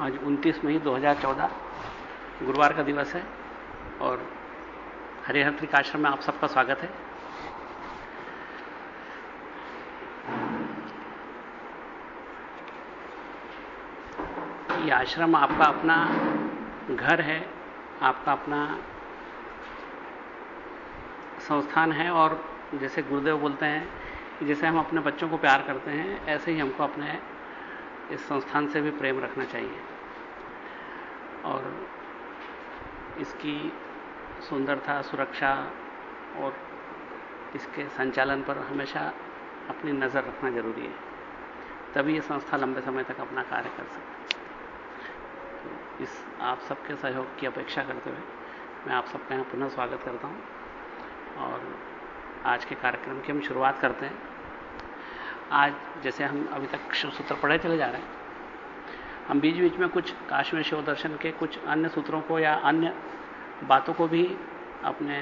आज 29 मई 2014 गुरुवार का दिवस है और हरिहर त्रिकाश्रम में आप सबका स्वागत है। ये आश्रम आपका अपना घर है, आपका अपना संस्थान है और जैसे गुरुदेव बोलते हैं जैसे हम अपने बच्चों को प्यार करते हैं, ऐसे ही हमको अपने इस संस्थान से भी प्रेम रखना चाहिए। और इसकी सुंदरता, सुरक्षा और इसके संचालन पर हमेशा अपनी नज़र रखना ज़रूरी है। तभी ये संस्था लंबे समय तक अपना कार्य कर सकती। तो इस आप सबके सहयोग की अपेक्षा करते हुए मैं आप सबका यहाँ पुनः स्वागत करता हूँ। और आज के कार्यक्रम की हम शुरुआत करते हैं। आज जैसे हम अभी तक शिव सूत्र पढ़े चले जा रहे हैं। हम बीच बीच में कुछ काश्मीर शिव दर्शन के कुछ अन्य सूत्रों को या अन्य बातों को भी अपने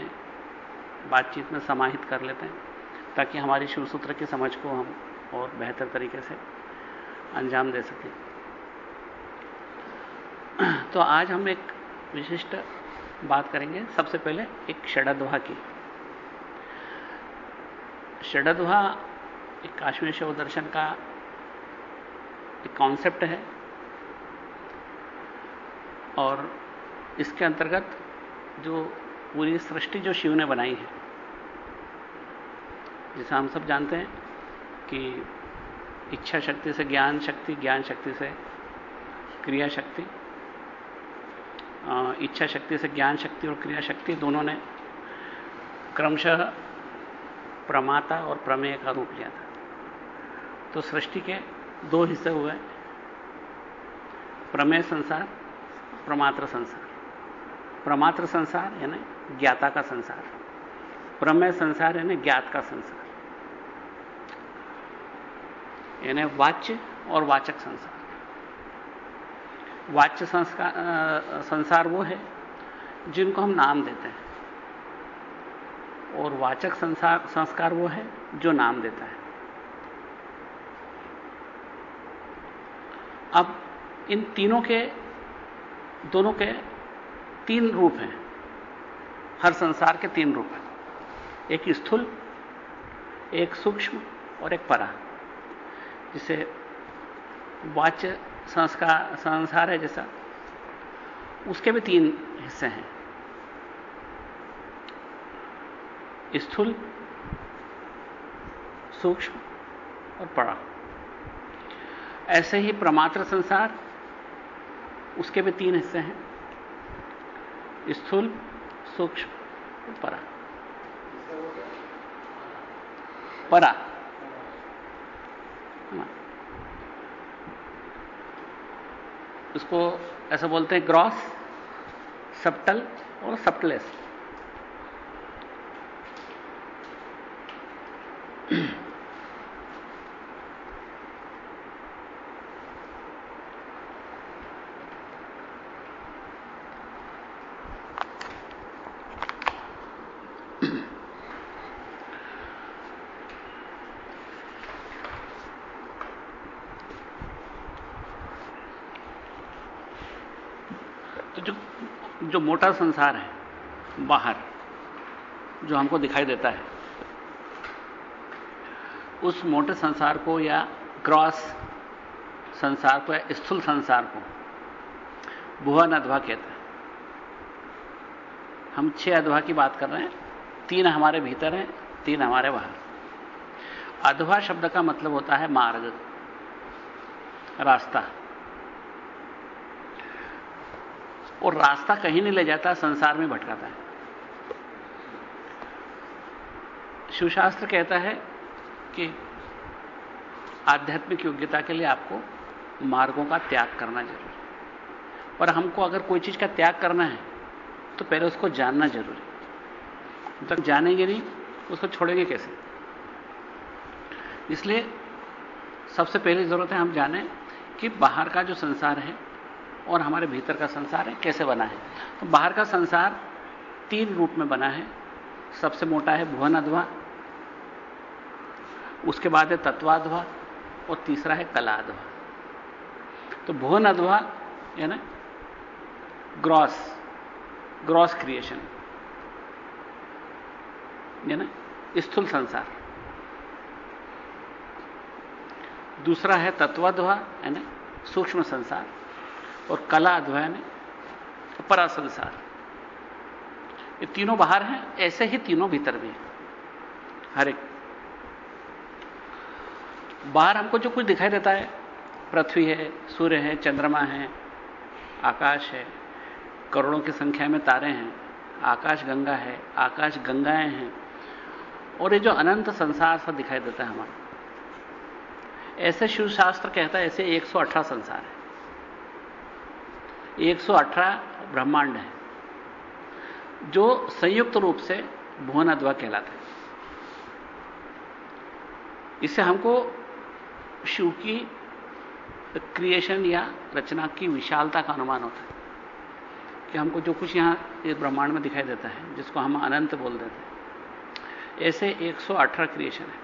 बातचीत में समाहित कर लेते हैं, ताकि हमारी शिव सूत्र की समझ को हम और बेहतर तरीके से अंजाम दे सकें। तो आज हम एक विशिष्ट बात करेंगे। सबसे पहले एक षडध्वा की। षडध्वा एक काश्मीर शिव दर्शन का एक कॉन्सेप्ट है। और इसके अंतर्गत जो पूरी सृष्टि जो शिव ने बनाई है, जैसा हम सब जानते हैं कि इच्छा शक्ति से ज्ञान शक्ति ज्ञान शक्ति से क्रिया शक्ति इच्छा शक्ति से ज्ञान शक्ति और क्रिया शक्ति दोनों ने क्रमशः प्रमाता और प्रमेय का रूप लिया था। तो सृष्टि के दो हिस्से हुए प्रमेय संसार, प्रमात्र संसार। प्रमात्र संसार यानी ज्ञाता का संसार। प्रमेय संसार यानी ज्ञात का संसार। यानी वाच्य और वाचक संसार। वाच्य संस्कार संसार वो है जिनको हम नाम देते हैं। और वाचक संसार, संस्कार वो है जो नाम देता है। अब इन तीनों के, दोनों के तीन रूप हैं। हर संसार के तीन रूप हैं। एक स्थूल, एक सूक्ष्म और एक परा, जिसे वाच्य संस्कार, संसार है जैसा। उसके भी तीन हिस्से हैं। स्थूल, सूक्ष्म और परा। ऐसे ही प्रमात्र संसार, उसके भी तीन हिस्से हैं। स्थूल, सूक्ष्म, परा। परा। उसको ऐसा बोलते हैं ग्रॉस सप्टल और सप्टलेस जो मोटा संसार है, बाहर, जो हमको दिखाई देता है, उस मोटे संसार को या क्रॉस संसार को या स्थूल संसार को भुवन अधवा कहते हैं। हम छह अधवा की बात कर रहे हैं, तीन हमारे भीतर हैं, तीन हमारे बाहर। अधवा शब्द का मतलब होता है मार्ग, रास्ता। और रास्ता कहीं नहीं ले जाता, संसार में भटकाता है। शिवशास्त्र कहता है कि आध्यात्मिक योग्यता के लिए आपको मार्गों का त्याग करना ज़रूरी पर हमको अगर कोई चीज़ का त्याग करना है तो पहले उसको जानना ज़रूरी तक जानेंगे नहीं, उसको छोड़ेंगे कैसे? इसलिए सबसे पहली ज़रूरत है हम जाने कि बाहर का जो संसार है और हमारे भीतर का संसार है, कैसे बना है? तो बाहर का संसार तीन रूप में बना है। सबसे मोटा है भुवन अध्वा उसके बाद है तत्वाध्वा और तीसरा है कलाध्वा। तो भुवन अध्वा है ना, ग्रॉस ग्रॉस क्रिएशन, है ना, स्थूल संसार। दूसरा है तत्वाध्वा, है ना, सूक्ष्म संसार। और कला है परा संसार। ये तीनों बाहर हैं, ऐसे ही तीनों भीतर भी हर एक। बाहर हमको जो कुछ दिखाई देता है, पृथ्वी है, सूर्य है, चंद्रमा है, आकाश है, करोड़ों की संख्या में तारे हैं, आकाश गंगा है, आकाश गंगाएँ हैं, और ये जो अनंत संसार सा दिखाई देता है हमारा। ऐसे शिव शास्त्र कहता है, ऐसे 118 संसार है। 118 ब्रह्मांड है, जो संयुक्त रूप से भुवन अद्वा कहलाते हैं। इससे हमको शिव की क्रिएशन या रचना की विशालता का अनुमान होता है कि हमको जो कुछ यहाँ इस ब्रह्मांड में दिखाई देता है, जिसको हम अनंत बोल देते हैं, ऐसे 118 क्रिएशन है।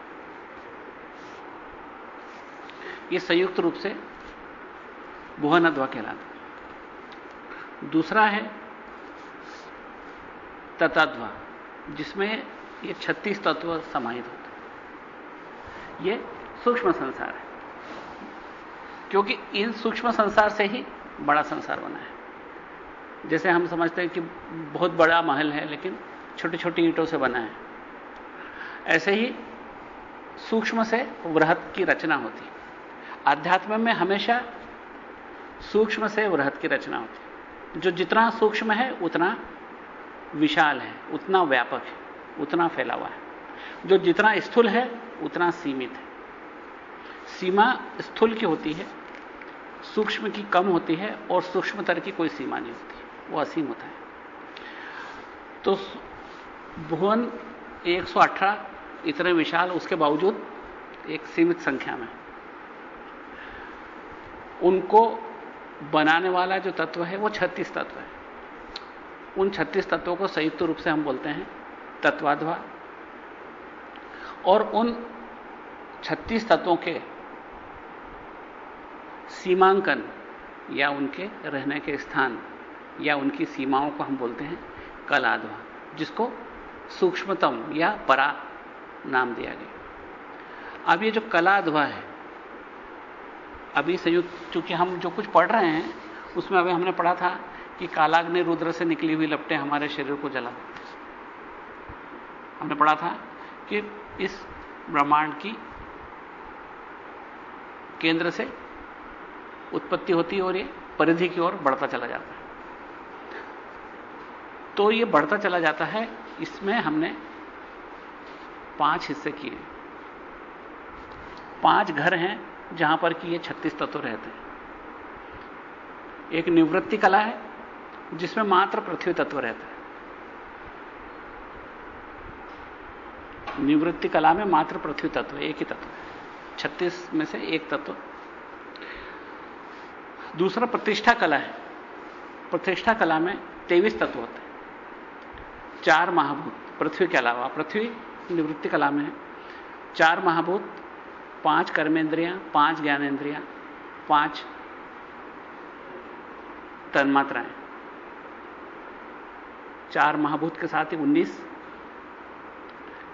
ये संयुक्त रूप से भुवन अद्वा कहलाता दूसरा है तत्वा जिसमें ये 36 तत्व समाहित होते हैं। ये सूक्ष्म संसार है, क्योंकि इन सूक्ष्म संसार से ही बड़ा संसार बना है। जैसे हम समझते हैं कि बहुत बड़ा महल है, लेकिन छोटी छोटी ईंटों से बना है। ऐसे ही सूक्ष्म से वृहत की रचना होती है। अध्यात्म में हमेशा सूक्ष्म से वृहत की रचना होती है। जो जितना सूक्ष्म है, उतना विशाल है, उतना व्यापक है, उतना फैला हुआ है। जो जितना स्थूल है, उतना सीमित है। सीमा स्थूल की होती है, सूक्ष्म की कम होती है और सूक्ष्मतर की कोई सीमा नहीं होती वो असीम होता है। तो भुवन 118 इतने विशाल, उसके बावजूद एक सीमित संख्या में उनको बनाने वाला जो तत्व है, वो 36 तत्व है। उन 36 तत्वों को संयुक्त रूप से हम बोलते हैं तत्वाध्वा। और उन 36 तत्वों के सीमांकन या उनके रहने के स्थान या उनकी सीमाओं को हम बोलते हैं कलाध्वा, जिसको सूक्ष्मतम या परा नाम दिया गया। अब ये जो कलाध्वा है अभी संयुक्त चूँकि हम जो कुछ पढ़ रहे हैं, उसमें अभी हमने पढ़ा था कि कालाग्नि रुद्र से निकली हुई लपटें हमारे शरीर को जला हमने पढ़ा था कि इस ब्रह्मांड की केंद्र से उत्पत्ति होती है और ये परिधि की ओर बढ़ता चला जाता है। तो ये बढ़ता चला जाता है, इसमें हमने पाँच हिस्से किए। पाँच घर हैं जहाँ पर कि ये छत्तीस तत्व रहते हैं। एक निवृत्ति कला है, जिसमें मात्र पृथ्वी तत्व रहता है। निवृत्ति कला में मात्र पृथ्वी तत्व, एक ही तत्व है। छत्तीस में से एक तत्व। दूसरा प्रतिष्ठा कला है। प्रतिष्ठा कला में तेईस तत्व होते हैं। चार महाभूत, पृथ्वी के अलावा। पृथ्वी निवृत्ति कला में है। चार महाभूत पाँच कर्मेंद्रियाँ, पाँच ज्ञानेन्द्रियाँ पाँच तन्मात्राएँ। चार महाभूत के साथ ही उन्नीस,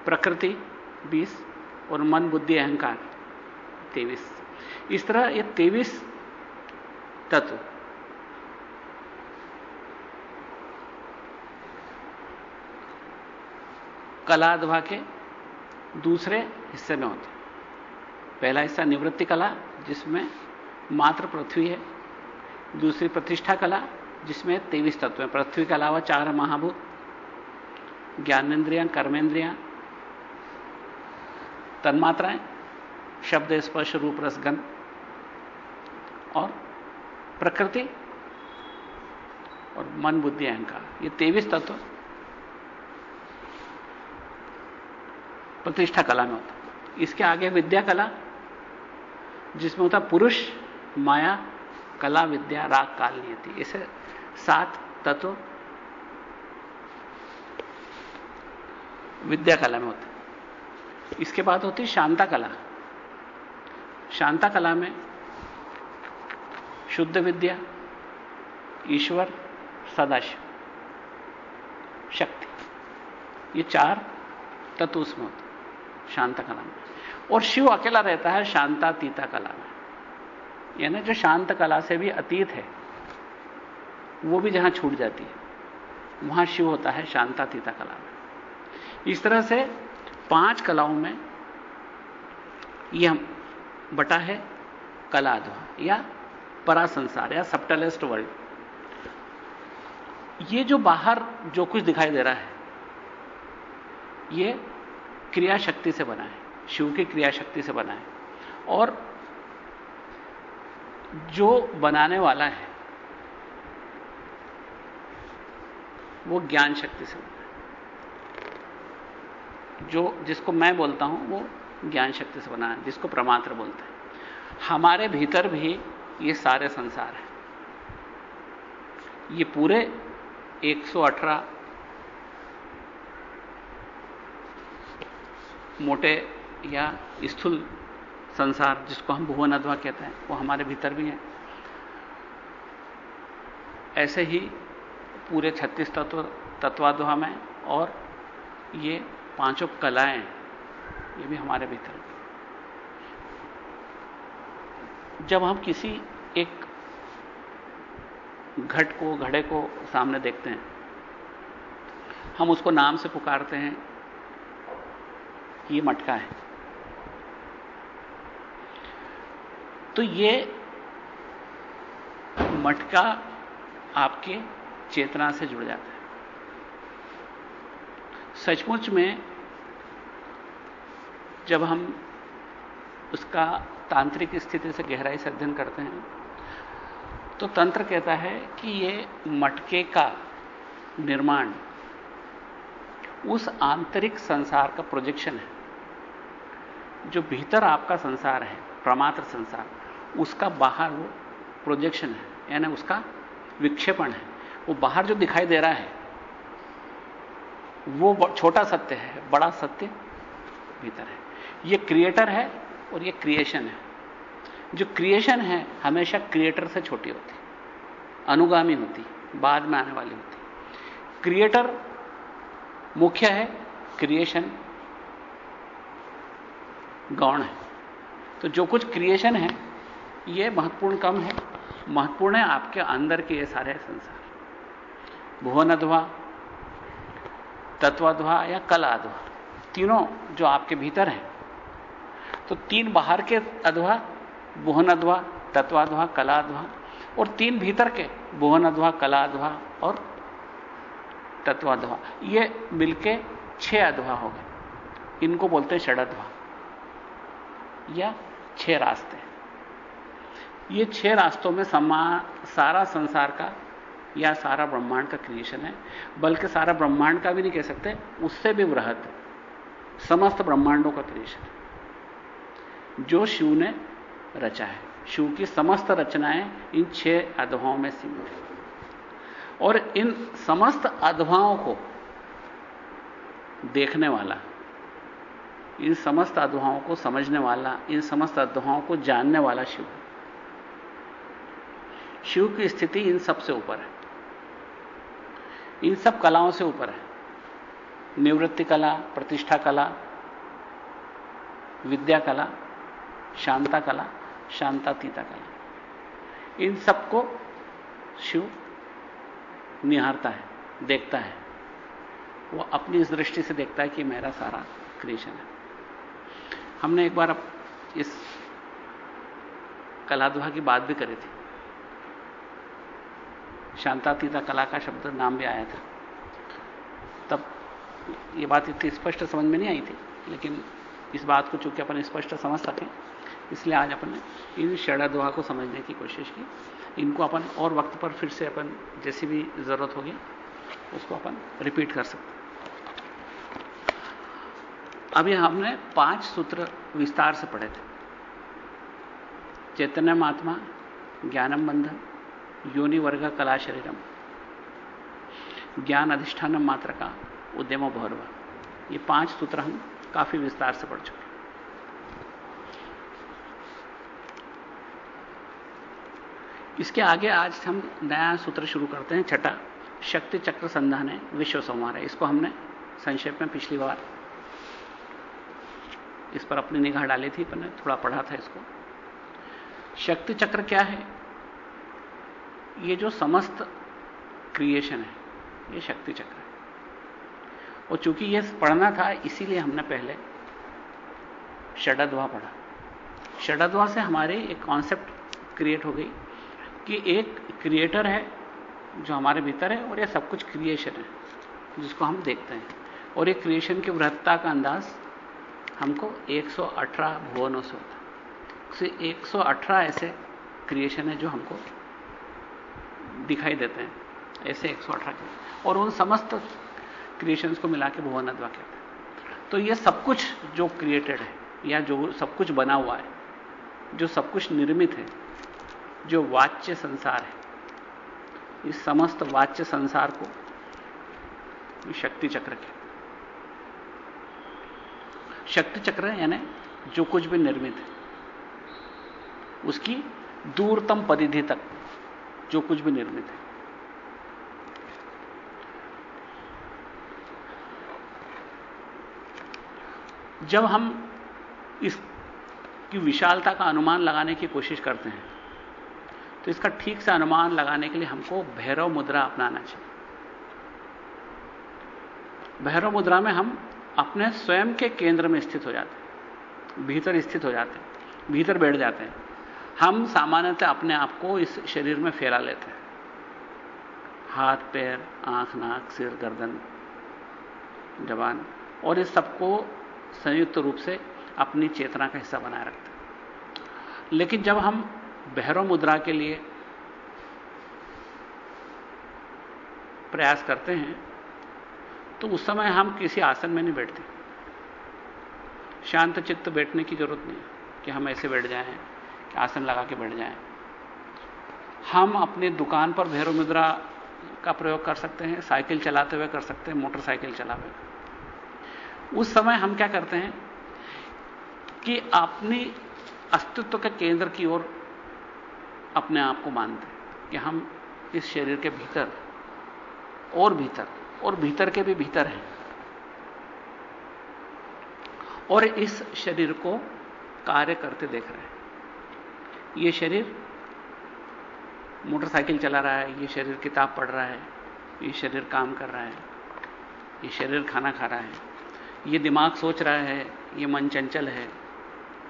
प्रकृति बीस और मन, बुद्धि, अहंकार तेईस इस तरह ये तेईस तत्व। कलाध्वा के दूसरे हिस्से में होते पहला हिस्सा निवृत्ति कला, जिसमें मात्र पृथ्वी है। दूसरी प्रतिष्ठा कला, जिसमें तेईस तत्व हैं। पृथ्वी के अलावा चार महाभूत, ज्ञानेन्द्रियाँ कर्मेंद्रियाँ तन्मात्राएँ, शब्द, स्पर्श, रूप रसगंध और प्रकृति और मन, बुद्धि, अहंकार। ये तेईस तत्व प्रतिष्ठा कला में होता इसके आगे विद्या कला जिसमें होता पुरुष, माया, कला, विद्या, राग, काल, नियति। इसे सात तत्व विद्या कला में होते इसके बाद होती शांता कला शांता कला में शुद्ध विद्या, ईश्वर, सदाशिव, शक्ति। ये चार तत्व उसमें होते शांता कला में। और शिव अकेला रहता है शांतातीता कला में। यानी जो शांत कला से भी अतीत है, वो भी जहाँ छूट जाती है, वहाँ शिव होता है शांतातीता कला में। इस तरह से पाँच कलाओं में यह हम बटा है कलाध्वा या परा संसार या सप्टलेस्ट वर्ल्ड। ये जो बाहर जो कुछ दिखाई दे रहा है, ये क्रिया शक्ति से बना है। शिव की क्रिया शक्ति से बना है। और जो बनाने वाला है, वो ज्ञान शक्ति से बना है। जो जिसको मैं बोलता हूँ, वो ज्ञान शक्ति से बना है, जिसको प्रमात्र बोलते हैं। हमारे भीतर भी ये सारे संसार हैं। ये पूरे 118 मोटे या स्थूल संसार, जिसको हम भुवन अध्वा कहते हैं, वो हमारे भीतर भी है। ऐसे ही पूरे 36 तत्व, तत्वाध्वा में और ये पाँचों कलाएँ, ये भी हमारे भीतर जब हम किसी एक घट को, घड़े को सामने देखते हैं, हम उसको नाम से पुकारते हैं, ये मटका है। तो ये मटका आपके चेतना से जुड़ जाता है। सचमुच में जब हम उसका तांत्रिक स्थिति से गहराई से अध्ययन करते हैं तो तंत्र कहता है कि ये मटके का निर्माण उस आंतरिक संसार का प्रोजेक्शन है, जो भीतर आपका संसार है, प्रमात्र संसार। उसका बाहर वो प्रोजेक्शन है, यानी उसका विक्षेपण है। वो बाहर जो दिखाई दे रहा है, वो छोटा सत्य है, बड़ा सत्य भीतर है। ये क्रिएटर है और ये क्रिएशन है। जो क्रिएशन है, हमेशा क्रिएटर से छोटी होती अनुगामी होती बाद में आने वाली होती क्रिएटर मुख्य है क्रिएशन गौण है। तो जो कुछ क्रिएशन है ये महत्वपूर्ण कम है। महत्वपूर्ण है आपके अंदर के ये सारे संसार। भुवनध्वा, तत्वाध्वा या कलाध्वा, तीनों जो आपके भीतर हैं। तो तीन बाहर के अध्वा भुवन अध्वा तत्वाध्वा, कलाध्वा और तीन भीतर के भुवन अध्वा कलाध्वा और तत्वाध्वा, ये मिलके छह अध्वा हो गए। इनको बोलते हैं षडध्वा या छह रास्ते। ये छह रास्तों में समा, सारा संसार का या सारा ब्रह्मांड का क्रिएशन है, बल्कि सारा ब्रह्मांड का भी नहीं कह सकते, उससे भी वृहत, समस्त ब्रह्मांडों का क्रिएशन है। जो शिव ने रचा है, शिव की समस्त रचनाएँ इन छह अधवाओं में सीमित है। और इन समस्त अधवाओं को देखने वाला, इन समस्त अधवाओं को समझने वाला, इन समस्त अधवाओं को जानने वाला शिव शिव की स्थिति इन सबसे ऊपर है। इन सब कलाओं से ऊपर है। निवृत्ति कला, प्रतिष्ठा कला, विद्या कला, शांता कला, शांतातीता कला। इन सबको शिव निहारता है, देखता है। वो अपनी इस दृष्टि से देखता है कि मेरा सारा क्रिएशन है। हमने एक बार इस कलाध्वा की बात भी करी थी। शांतातीता कला का शब्द नाम भी आया था। तब ये बात इतनी स्पष्ट समझ में नहीं आई थी, लेकिन इस बात को चूँकि अपन स्पष्ट समझ सकें, इसलिए आज अपन ने इन षडाध्वा को समझने की कोशिश की। इनको अपन और वक्त पर फिर से अपन जैसी भी ज़रूरत होगी, उसको अपन रिपीट कर सकते अभी हमने पाँच सूत्र विस्तार से पढ़े थे। चैतन्य महात्मा, ज्ञानम बंधन योनि वर्ग कला शरीरम ज्ञान अधिष्ठानम मात्र का उद्यम भौरव ये पाँच सूत्र हम काफ़ी विस्तार से पढ़ चुके इसके आगे आज हम नया सूत्र शुरू करते हैं, छठा। शक्ति चक्र संधान है, विश्व संहार है। इसको हमने संक्षेप में पिछली बार इस पर अपनी निगाह डाली थी, पर थोड़ा पढ़ा था इसको। शक्ति चक्र क्या है? ये जो समस्त क्रिएशन है, ये शक्ति चक्र है। और चूँकि ये पढ़ना था, इसीलिए हमने पहले षडद्वा पढ़ा। षडद्वा से हमारे एक कॉन्सेप्ट क्रिएट हो गई कि एक क्रिएटर है जो हमारे भीतर है और ये सब कुछ क्रिएशन है, जिसको हम देखते हैं। और ये क्रिएशन की वृहत्ता का अंदाज हमको 118 भुवनों से होता है। 118 ऐसे क्रिएशन है जो हमको दिखाई देते हैं, ऐसे 118 के। और उन समस्त क्रिएशंस को मिला के भुवनद्वा कहते हैं। तो ये सब कुछ जो क्रिएटेड है, या जो सब कुछ बना हुआ है, जो सब कुछ निर्मित है, जो वाच्य संसार है इस समस्त वाच्य संसार को शक्ति चक्र के शक्ति चक्र यानी जो कुछ भी निर्मित है, उसकी दूरतम परिधि तक जो कुछ भी निर्मित है। जब हम इसकी विशालता का अनुमान लगाने की कोशिश करते हैं तो इसका ठीक से अनुमान लगाने के लिए हमको भैरव मुद्रा अपनाना चाहिए। भैरव मुद्रा में हम अपने स्वयं के केंद्र में स्थित हो जाते हैं, भीतर स्थित हो जाते हैं, भीतर बैठ जाते हैं। हम सामान्यतः अपने आप को इस शरीर में फैला लेते हैं। हाथ, पैर, आँख, नाक, सिर, गर्दन, जबान, और इस सबको संयुक्त रूप से अपनी चेतना का हिस्सा बनाए रखते हैं। लेकिन जब हम भैरव मुद्रा के लिए प्रयास करते हैं तो उस समय हम किसी आसन में नहीं बैठते। शांत चित्त बैठने की ज़रूरत नहीं कि हम ऐसे बैठ जाएँ। आसन लगा के बैठ जाएँ। हम अपनी दुकान पर भैरव मुद्रा का प्रयोग कर सकते हैं, साइकिल चलाते हुए कर सकते हैं, मोटरसाइकिल चला हुए। उस समय हम क्या करते हैं कि अपनी अस्तित्व के केंद्र की ओर अपने आप को मानते हैं कि हम इस शरीर के भीतर, और भीतर और भीतर के भी भीतर हैं। और इस शरीर को कार्य करते देख रहे हैं। ये शरीर मोटरसाइकिल चला रहा है, ये शरीर किताब पढ़ रहा है, ये शरीर काम कर रहा है, ये शरीर खाना खा रहा है, ये दिमाग सोच रहा है, ये मन चंचल है,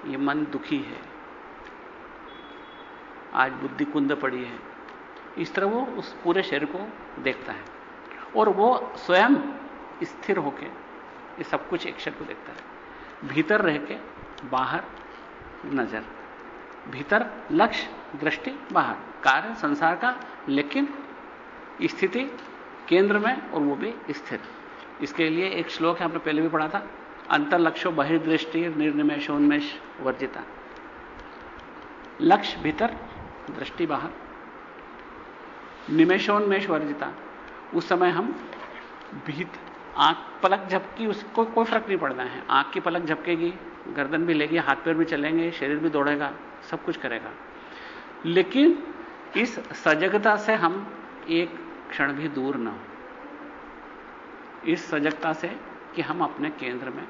ये मन दुखी है, आज बुद्धि कुंद पड़ी है। इस तरह वो उस पूरे शरीर को देखता है और वो स्वयं स्थिर होकर ये सब कुछ एक शर को देखता है। भीतर रह के बाहर नज़र। भीतर लक्ष्य, दृष्टि, बाहर। कार्य, संसार का, लेकिन स्थिति केंद्र में और वो भी स्थिर। इसके लिए एक श्लोक है आपने पहले भी पढ़ा था अंतर लक्ष्यो बहिर्दृष्टि निर्निमेशोन्मेष वर्जिता। लक्ष्य भीतर, दृष्टि बाहर। निमेशोन्मेष वर्जिता। उस समय हम भीत, आँख पलक झपकी उसको कोई फ़र्क नहीं पड़ना है। आँख की पलक झपकेगी गर्दन भी लेगी, हाथ पैर भी चलेंगे, शरीर भी दौड़ेगा, सब कुछ करेगा। लेकिन इस सजगता से हम एक क्षण भी दूर ना हो। इस सजगता से कि हम अपने केंद्र में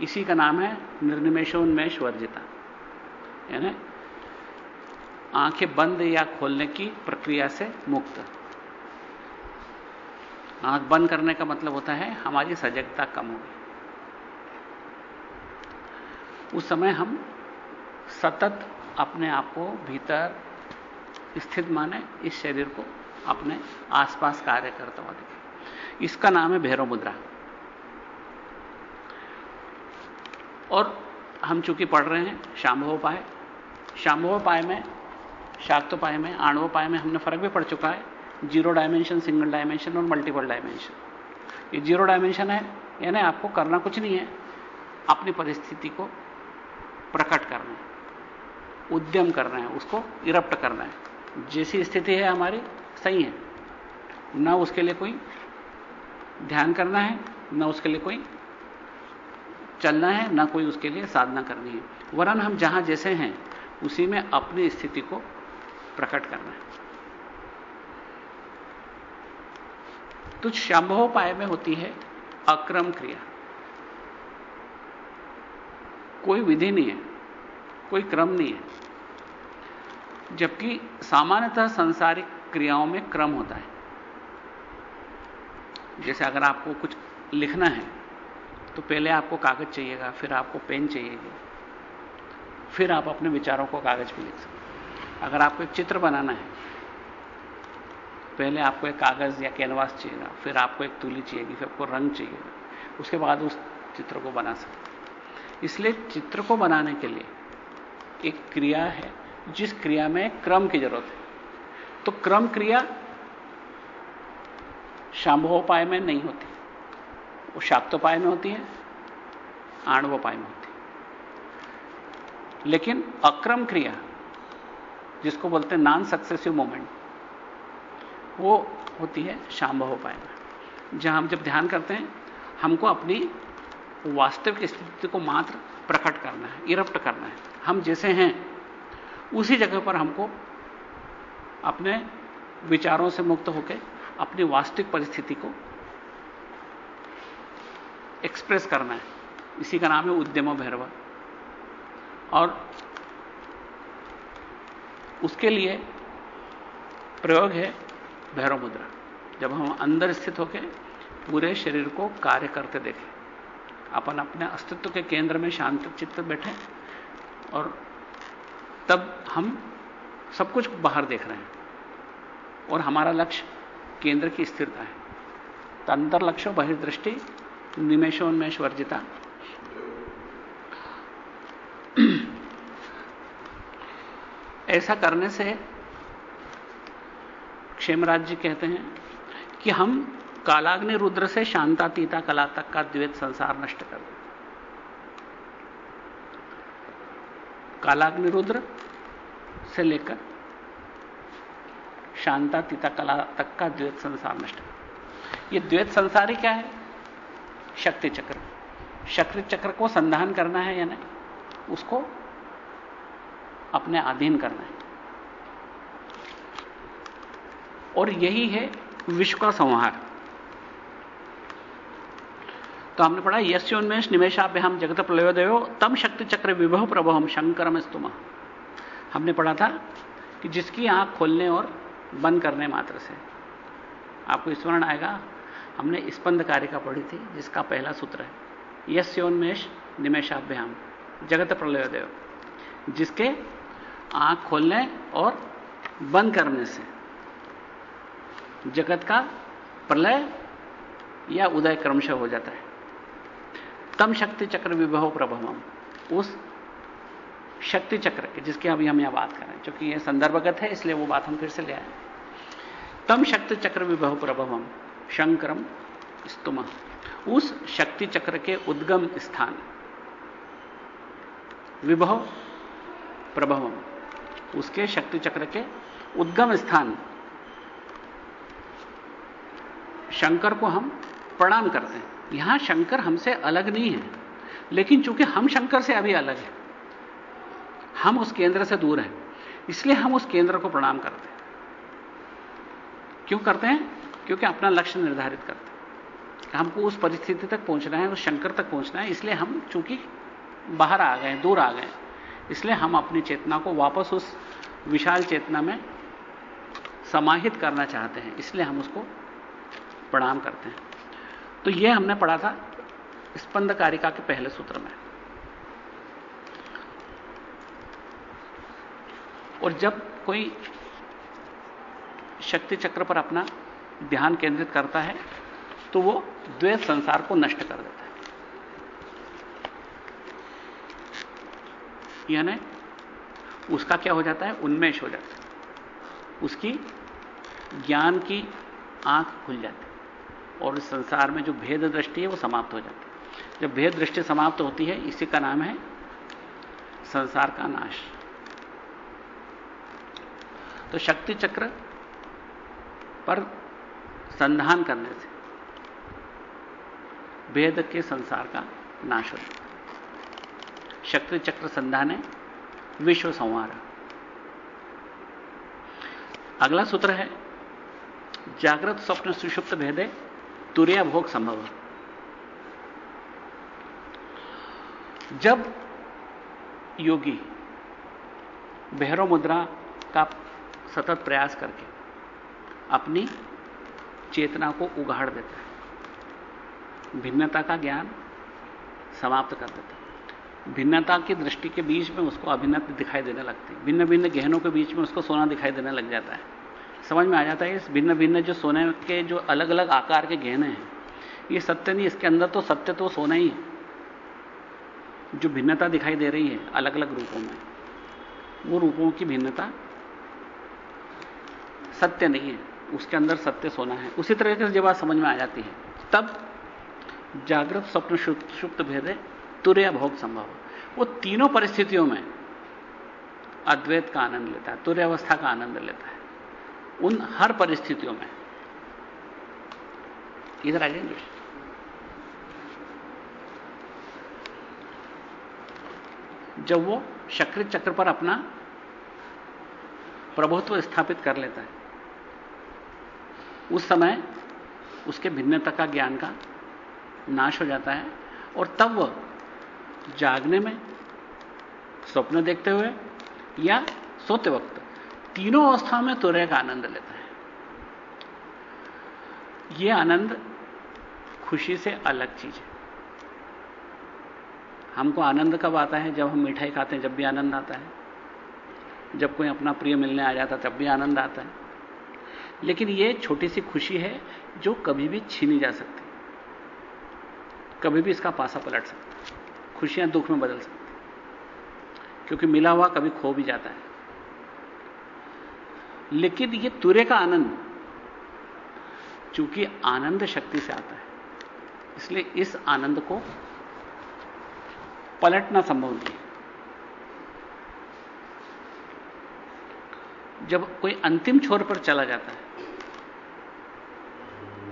इसी का नाम है निर्निमेशोन्मेष वर्जिता। यानी आँखें बंद या खोलने की प्रक्रिया से मुक्त। आँख बंद करने का मतलब होता है हमारी सजगता कम होगी उस समय हम सतत अपने आप को भीतर स्थित माने इस शरीर को अपने आसपास कार्य करता हुआ देखें। इसका नाम है भैरव मुद्रा। और हम चूँकि पढ़ रहे हैं शांभोपाय शांभोपाय में, शाक्तोपाय में, आणवोपाय में हमने फ़र्क भी पड़ चुका है। ज़ीरो डायमेंशन, सिंगल डायमेंशन और मल्टीपल डायमेंशन। ये ज़ीरो डायमेंशन है, यानी आपको करना कुछ नहीं है। अपनी परिस्थिति को प्रकट करना है। उद्यम करना है, उसको इरप्ट करना है। जैसी स्थिति है हमारी, सही है। ना उसके लिए कोई ध्यान करना है, ना उसके लिए कोई चलना है, ना कोई उसके लिए साधना करनी है। वरन हम जहाँ जैसे हैं, उसी में अपनी स्थिति को प्रकट करना है। तो शंभोपाय में होती है अक्रम क्रिया। कोई विधि नहीं है, कोई क्रम नहीं है। जबकि सामान्यतः संसारिक क्रियाओं में क्रम होता है। जैसे अगर आपको कुछ लिखना है तो पहले आपको कागज़ चाहिएगा, फिर आपको पेन चाहिएगी, फिर आप अपने विचारों को कागज़ पर लिख सकते अगर आपको एक चित्र बनाना है, पहले आपको एक कागज़ या कैनवास चाहिएगा, फिर आपको एक तुली चाहिएगी, फिर आपको रंग चाहिएगा, उसके बाद उस चित्र को बना सकते इसलिए चित्र को बनाने के लिए एक क्रिया है, जिस क्रिया में क्रम की ज़रूरत है। तो क्रम क्रिया शांभोपाय में नहीं होती। वो शाक्तोपाय में होती है, आणवोपाय में होती है। लेकिन अक्रम क्रिया, जिसको बोलते हैं नॉन सक्सेसिव मोमेंट वो होती है शांभवोपाय में। जहाँ हम जब ध्यान करते हैं, हमको अपनी वास्तविक स्थिति को मात्र प्रकट करना है इरप्ट करना है। हम जैसे हैं, उसी जगह पर हमको अपने विचारों से मुक्त होकर अपनी वास्तविक परिस्थिति को एक्सप्रेस करना है। इसी का नाम है उद्यम भैरव। और उसके लिए प्रयोग है भैरव मुद्रा। जब हम अंदर स्थित होकर पूरे शरीर को कार्य करते देखें अपन अपने अस्तित्व के केंद्र में शांत चित्त बैठे और तब हम सब कुछ बाहर देख रहे हैं। और हमारा लक्ष्य केंद्र की स्थिरता है। अंतर लक्ष्य बहिर्दृष्टि निमेशोन्मेष वर्जिता ऐसा करने से क्षेमराज जी कहते हैं कि हम कालाग्नि रुद्र से शांतातीता कला तक का द्वैत संसार नष्ट कर दें कालाग्नि रुद्र से लेकर शांतातीता कला तक का द्वैत संसार नष्ट कर यह द्वैत संसार ही क्या है? शक्ति चक्र। शक्ति चक्र को संधान करना है या नहीं? उसको अपने अधीन करना है। और यही है विश्व का संहार। तो हमने पढ़ा, यस्योन्मेष निमेशाभ्य हम जगत प्रलयोदयो तम शक्ति चक्र विभव प्रभव हम शंकरम स्तुमा हमने पढ़ा था कि जिसकी आँख खोलने और बंद करने मात्र से। आपको स्मरण आएगा, हमने स्पंद कारिका पढ़ी थी, जिसका पहला सूत्र है, यस्योन्मेष निमेशाभ्याम जगत प्रलयोदय जिसके आँख खोलने और बंद करने से जगत का प्रलय या उदय क्रमशः हो जाता है। तम शक्ति चक्र विभव प्रभवम। उस शक्ति चक्र जिसके अभी हम यहाँ बात कर रहे हैं क्योंकि यह संदर्भगत है, इसलिए वो बात हम फिर से ले आए। तम शक्ति चक्र विभव प्रभवम, शंकरम स्तुम। उस शक्ति चक्र के उद्गम स्थान विभव प्रभवम, उसके शक्ति चक्र के उद्गम स्थान। शंकर को हम प्रणाम करते हैं। यहाँ शंकर हमसे अलग नहीं है, लेकिन चूँकि हम शंकर से अभी अलग हैं, हम उस केंद्र से दूर हैं, इसलिए हम उस केंद्र को प्रणाम करते हैं। क्यों करते हैं? क्योंकि अपना लक्ष्य निर्धारित करते हैं। हमको उस परिस्थिति तक पहुँचना है, उस शंकर तक पहुँचना है, इसलिए हम चूँकि बाहर आ गए दूर आ गए इसलिए हम अपनी चेतना को वापस उस विशाल चेतना में समाहित करना चाहते हैं, इसलिए हम उसको प्रणाम करते हैं। तो यह हमने पढ़ा था स्पंद कारिका के पहले सूत्र में। और जब कोई शक्ति चक्र पर अपना ध्यान केंद्रित करता है तो वो द्वैत संसार को नष्ट कर देता है। यानी उसका क्या हो जाता है? उन्मेष हो जाता है। उसकी ज्ञान की आँख खुल जाती है। और इस संसार में जो भेद दृष्टि है, वो समाप्त हो जाती है। जब भेद दृष्टि समाप्त होती है, इसी का नाम है संसार का नाश। तो शक्ति चक्र पर संधान करने से भेद के संसार का नाश हो जाता है। शक्ति चक्र संधान है, विश्व संहार। अगला सूत्र है, जागृत स्वप्न सुषुप्त भेदे तुरय भोग संभव है। जब योगी बहरो मुद्रा का सतत प्रयास करके अपनी चेतना को उगाड़ देता है, भिन्नता का ज्ञान समाप्त कर देता है। भिन्नता की दृष्टि के बीच में उसको अभिन्नत दिखाई देने लगती है। भिन्न भिन्न गहनों के बीच में उसको सोना दिखाई देने लग जाता है। समझ में आ जाता है, इस भिन्न भिन्न जो सोने के जो अलग अलग आकार के गहने हैं, ये सत्य नहीं, इसके अंदर तो सत्य तो सोना ही है, जो भिन्नता दिखाई दे रही है अलग अलग रूपों में। वो रूपों की भिन्नता सत्य नहीं है, उसके अंदर सत्य सोना है। उसी तरीके से जब बात समझ में आ जाती है, तब जागृत स्वप्न सुप्त भेदे, तुरय भोग संभव। वो तीनों परिस्थितियों में अद्वैत का आनंद लेता है, तुरय अवस्था का आनंद लेता है। उन हर परिस्थितियों में। इधर आ जाएँगे जब वो शक्र चक्र पर अपना प्रभुत्व स्थापित कर लेता है, उस समय उसके भिन्नता का ज्ञान का नाश हो जाता है और तब वह जागने में स्वप्न देखते हुए या सोते वक्त तीनों अवस्थाओं में तुरय का आनंद लेता है। यह आनंद खुशी से अलग चीज़ है। हमको आनंद कब आता है? जब हम मिठाई खाते हैं, जब भी आनंद आता है। जब कोई अपना प्रिय मिलने आ जाता है, तब भी आनंद आता है। लेकिन यह छोटी सी खुशी है जो कभी भी छीनी जा सकती। कभी भी इसका पासा पलट सकता। खुशियाँ दुख में बदल सकती। क्योंकि मिला हुआ कभी खो भी जाता है। लेकिन यह तुरे का आनंद। चूँकि आनंद शक्ति से आता है, इसलिए इस आनंद को पलटना संभव नहीं है। जब कोई अंतिम छोर पर चला जाता है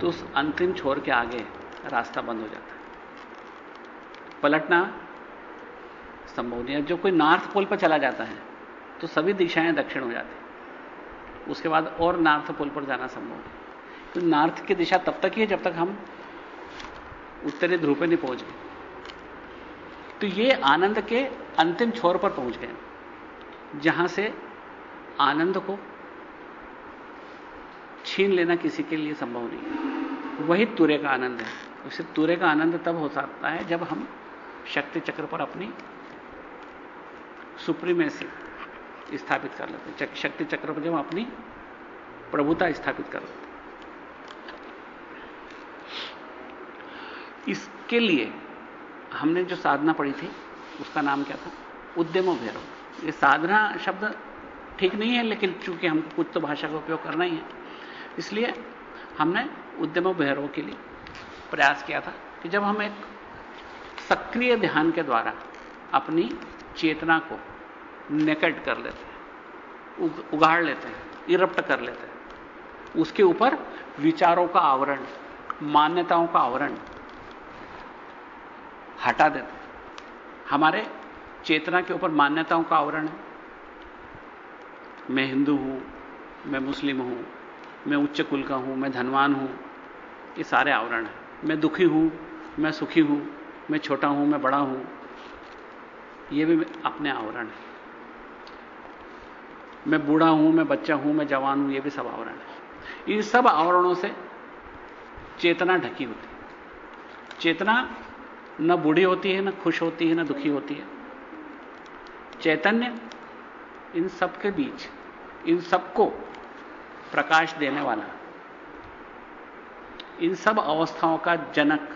तो उस अंतिम छोर के आगे रास्ता बंद हो जाता है। पलटना संभव नहीं है। जो कोई नॉर्थ पोल पर चला जाता है तो सभी दिशाएँ दक्षिण हो जाती उसके बाद और नॉर्थ पोल पर जाना संभव नहीं तो नॉर्थ की दिशा तब तक ही है जब तक हम उत्तरी ध्रुव पर नहीं पहुँच गए। तो ये आनंद के अंतिम छोर पर पहुँच गए। जहाँ से आनंद को छीन लेना किसी के लिए संभव नहीं है। वही तुरे का आनंद है। उसे तुरे का आनंद तब हो सकता है जब हम शक्ति चक्र पर अपनी सुप्रीमेसी स्थापित कर लेते हैं। शक्ति चक्र पर जब अपनी प्रभुता स्थापित कर लेते इसके लिए हमने जो साधना पढ़ी थी, उसका नाम क्या था? उद्यमो भैरव। ये साधना शब्द ठीक नहीं है, लेकिन चूँकि हमको कुछ तो भाषा का उपयोग करना ही है। इसलिए हमने उद्यम भैरव के लिए प्रयास किया था कि जब हम एक सक्रिय ध्यान के द्वारा अपनी चेतना को नेकट कर लेते हैं उगाड़ लेते हैं, इरप्ट कर लेते हैं। उसके ऊपर विचारों का आवरण, मान्यताओं का आवरण हटा देते हैं। हमारे चेतना के ऊपर मान्यताओं का आवरण है। मैं हिंदू हूँ, मैं मुस्लिम हूँ, मैं उच्च कुल का हूँ, मैं धनवान हूँ, ये सारे आवरण हैं। मैं दुखी हूँ, मैं सुखी हूँ, मैं छोटा हूँ, मैं बड़ा हूँ, ये भी अपने आवरण है। मैं बूढ़ा हूँ, मैं बच्चा हूँ, मैं जवान हूँ, ये भी सब आवरण है। इन सब आवरणों से चेतना ढकी होती है। चेतना न बूढ़ी होती है, न खुश होती है, न दुखी होती है। चैतन्य इन सब के बीच, इन सबको प्रकाश देने वाला, इन सब अवस्थाओं का जनक,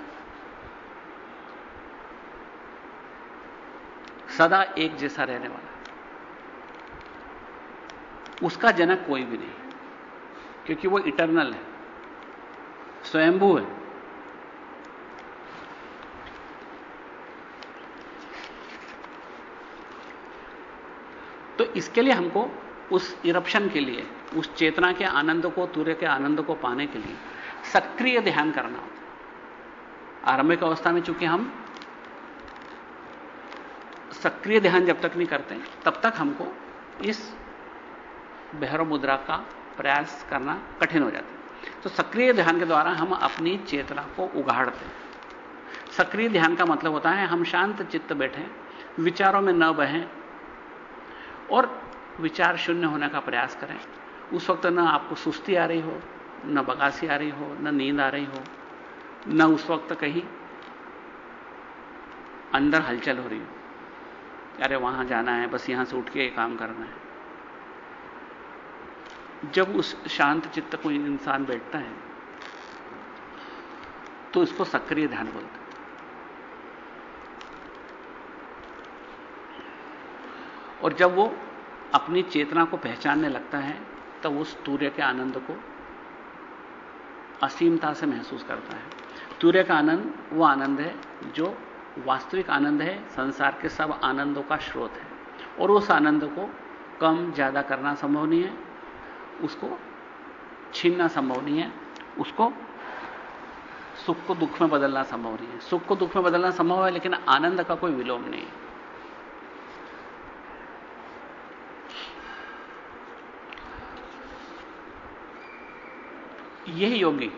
सदा एक जैसा रहने वाला। उसका जनक कोई भी नहीं, क्योंकि वो इटरनल है, स्वयंभू है। तो इसके लिए हमको उस इरप्शन के लिए, उस चेतना के आनंद को, तूर्य के आनंद को पाने के लिए सक्रिय ध्यान करना होता आरंभिक अवस्था में चूँकि हम सक्रिय ध्यान जब तक नहीं करते, तब तक हमको इस बहरो मुद्रा का प्रयास करना कठिन हो जाता है। तो सक्रिय ध्यान के द्वारा हम अपनी चेतना को उगाड़ते हैं। सक्रिय ध्यान का मतलब होता है हम शांत चित्त बैठे, विचारों में न बहें और विचार शून्य होने का प्रयास करें। उस वक्त न आपको सुस्ती आ रही हो, न बगासी आ रही हो, न नींद आ रही हो, न उस वक्त कहीं अंदर हलचल हो रही हो। अरे वहाँ जाना है, बस यहाँ से उठ के काम करना है। जब उस शांत चित्त को इंसान बैठता है तो इसको सक्रिय ध्यान बोलते हैं। और जब वो अपनी चेतना को पहचानने लगता है, तब उस तूर्य के आनंद को असीमता से महसूस करता है। तूर्य का आनंद वो आनंद है जो वास्तविक आनंद है, संसार के सब आनंदों का स्रोत है। और उस आनंद को कम, ज़्यादा करना संभव नहीं है। उसको छीनना संभव नहीं है, उसको सुख को दुख में बदलना संभव नहीं है। सुख को दुख में बदलना संभव है, लेकिन आनंद का कोई विलोम नहीं। है यह योगी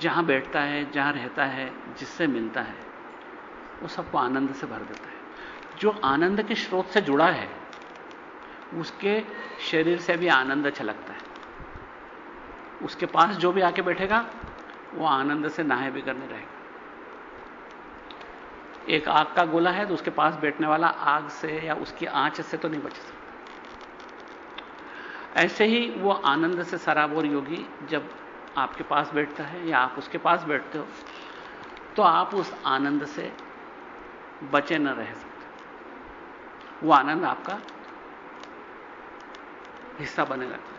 जहाँ बैठता है, जहाँ रहता है, जिससे मिलता है, वो सबको आनंद से भर देता है। जो आनंद के स्रोत से जुड़ा है उसके शरीर से भी आनंद छलकता है। उसके पास जो भी आके बैठेगा, वो आनंद से नाहे भी करने रहेगा। एक आग का गोला है तो उसके पास बैठने वाला आग से या उसकी आँच से तो नहीं बच सकता। ऐसे ही वो आनंद से सराबोर योगी जब आपके पास बैठता है या आप उसके पास बैठते हो तो आप उस आनंद से बचे न रह सकते। वो आनंद आपका हिस्सा बने लगता है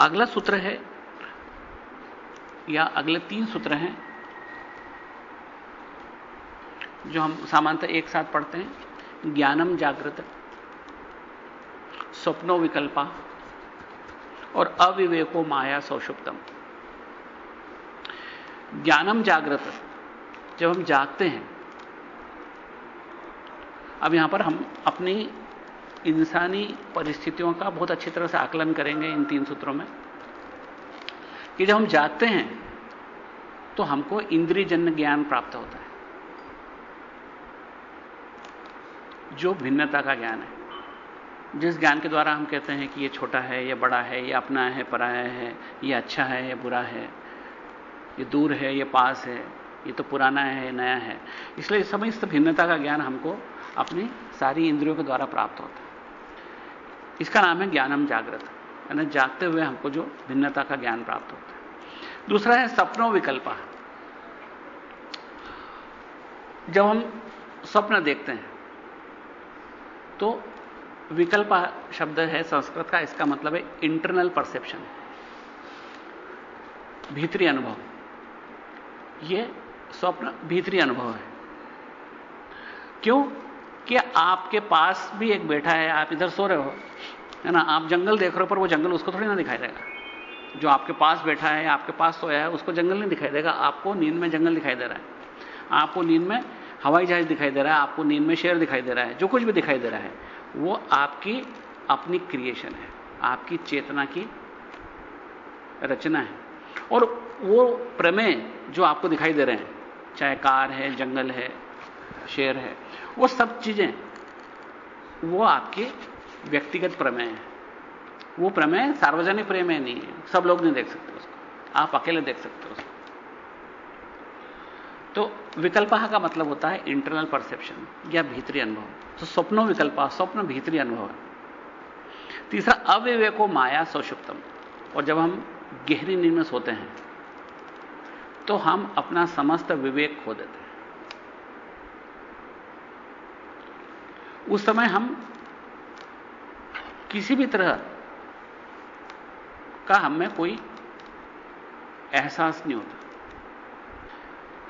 अगला सूत्र है, या अगले तीन सूत्र हैं, जो हम सामान्यतः एक साथ पढ़ते हैं, ज्ञानम जागृत, स्वप्नो विकल्पा, और अविवेको माया सौषुप्तम। ज्ञानम जागृत, जब हम जागते हैं, अब यहाँ पर हम अपनी इंसानी परिस्थितियों का बहुत अच्छी तरह से आकलन करेंगे इन तीन सूत्रों में, कि जब हम जागते हैं तो हमको इंद्रियजन्य ज्ञान प्राप्त होता है, जो भिन्नता का ज्ञान है। जिस ज्ञान के द्वारा हम कहते हैं कि ये छोटा है, ये बड़ा है, ये अपना है, पराया है, ये अच्छा है, ये बुरा है, ये दूर है, ये पास है, ये तो पुराना है, नया है। इसलिए समस्त भिन्नता का ज्ञान हमको अपनी सारी इंद्रियों के द्वारा प्राप्त होता है। इसका नाम है ज्ञानम जागृत। यानी जागते हुए हमको जो भिन्नता का ज्ञान प्राप्त होता है। दूसरा है सपनों विकल्प। जब हम स्वप्न देखते हैं तो विकल्प शब्द है संस्कृत का, इसका मतलब है इंटरनल परसेप्शन भीतरी अनुभव। यह स्वप्न भीतरी अनुभव है। क्यों? कि आपके पास भी एक बैठा है, आप इधर सो रहे हो, है ना? आप जंगल देख रहे हो, पर वो जंगल उसको थोड़ी ना दिखाई देगा। जो आपके पास बैठा है, आपके पास सोया है, उसको जंगल नहीं दिखाई देगा। आपको नींद में जंगल दिखाई दे रहा है। आपको नींद में हवाई जहाज़ दिखाई दे रहा है, आपको नींद में शेर दिखाई दे रहा है, जो कुछ भी दिखाई दे रहा है, वो आपकी अपनी क्रिएशन है, आपकी चेतना की रचना है। और वो प्रमेय जो आपको दिखाई दे रहे हैं, चाहे कार है, जंगल है, शेर है वो सब चीज़ें, वो आपके व्यक्तिगत प्रमेय है। वो प्रमेय सार्वजनिक प्रमेय नहीं है। सब लोग नहीं देख सकते उसको। आप अकेले देख सकते हो उसको। तो विकल्पा का मतलब होता है इंटरनल परसेप्शन या भीतरी अनुभव। तो स्वप्नो विकल्पा स्वप्न भीतरी अनुभव है। तीसरा, अविवेको माया सौषुप्तम। और जब हम गहरी नींद में सोते हैं तो हम अपना समस्त विवेक खो देते हैं। उस समय हम किसी भी तरह का हमें कोई एहसास नहीं होता।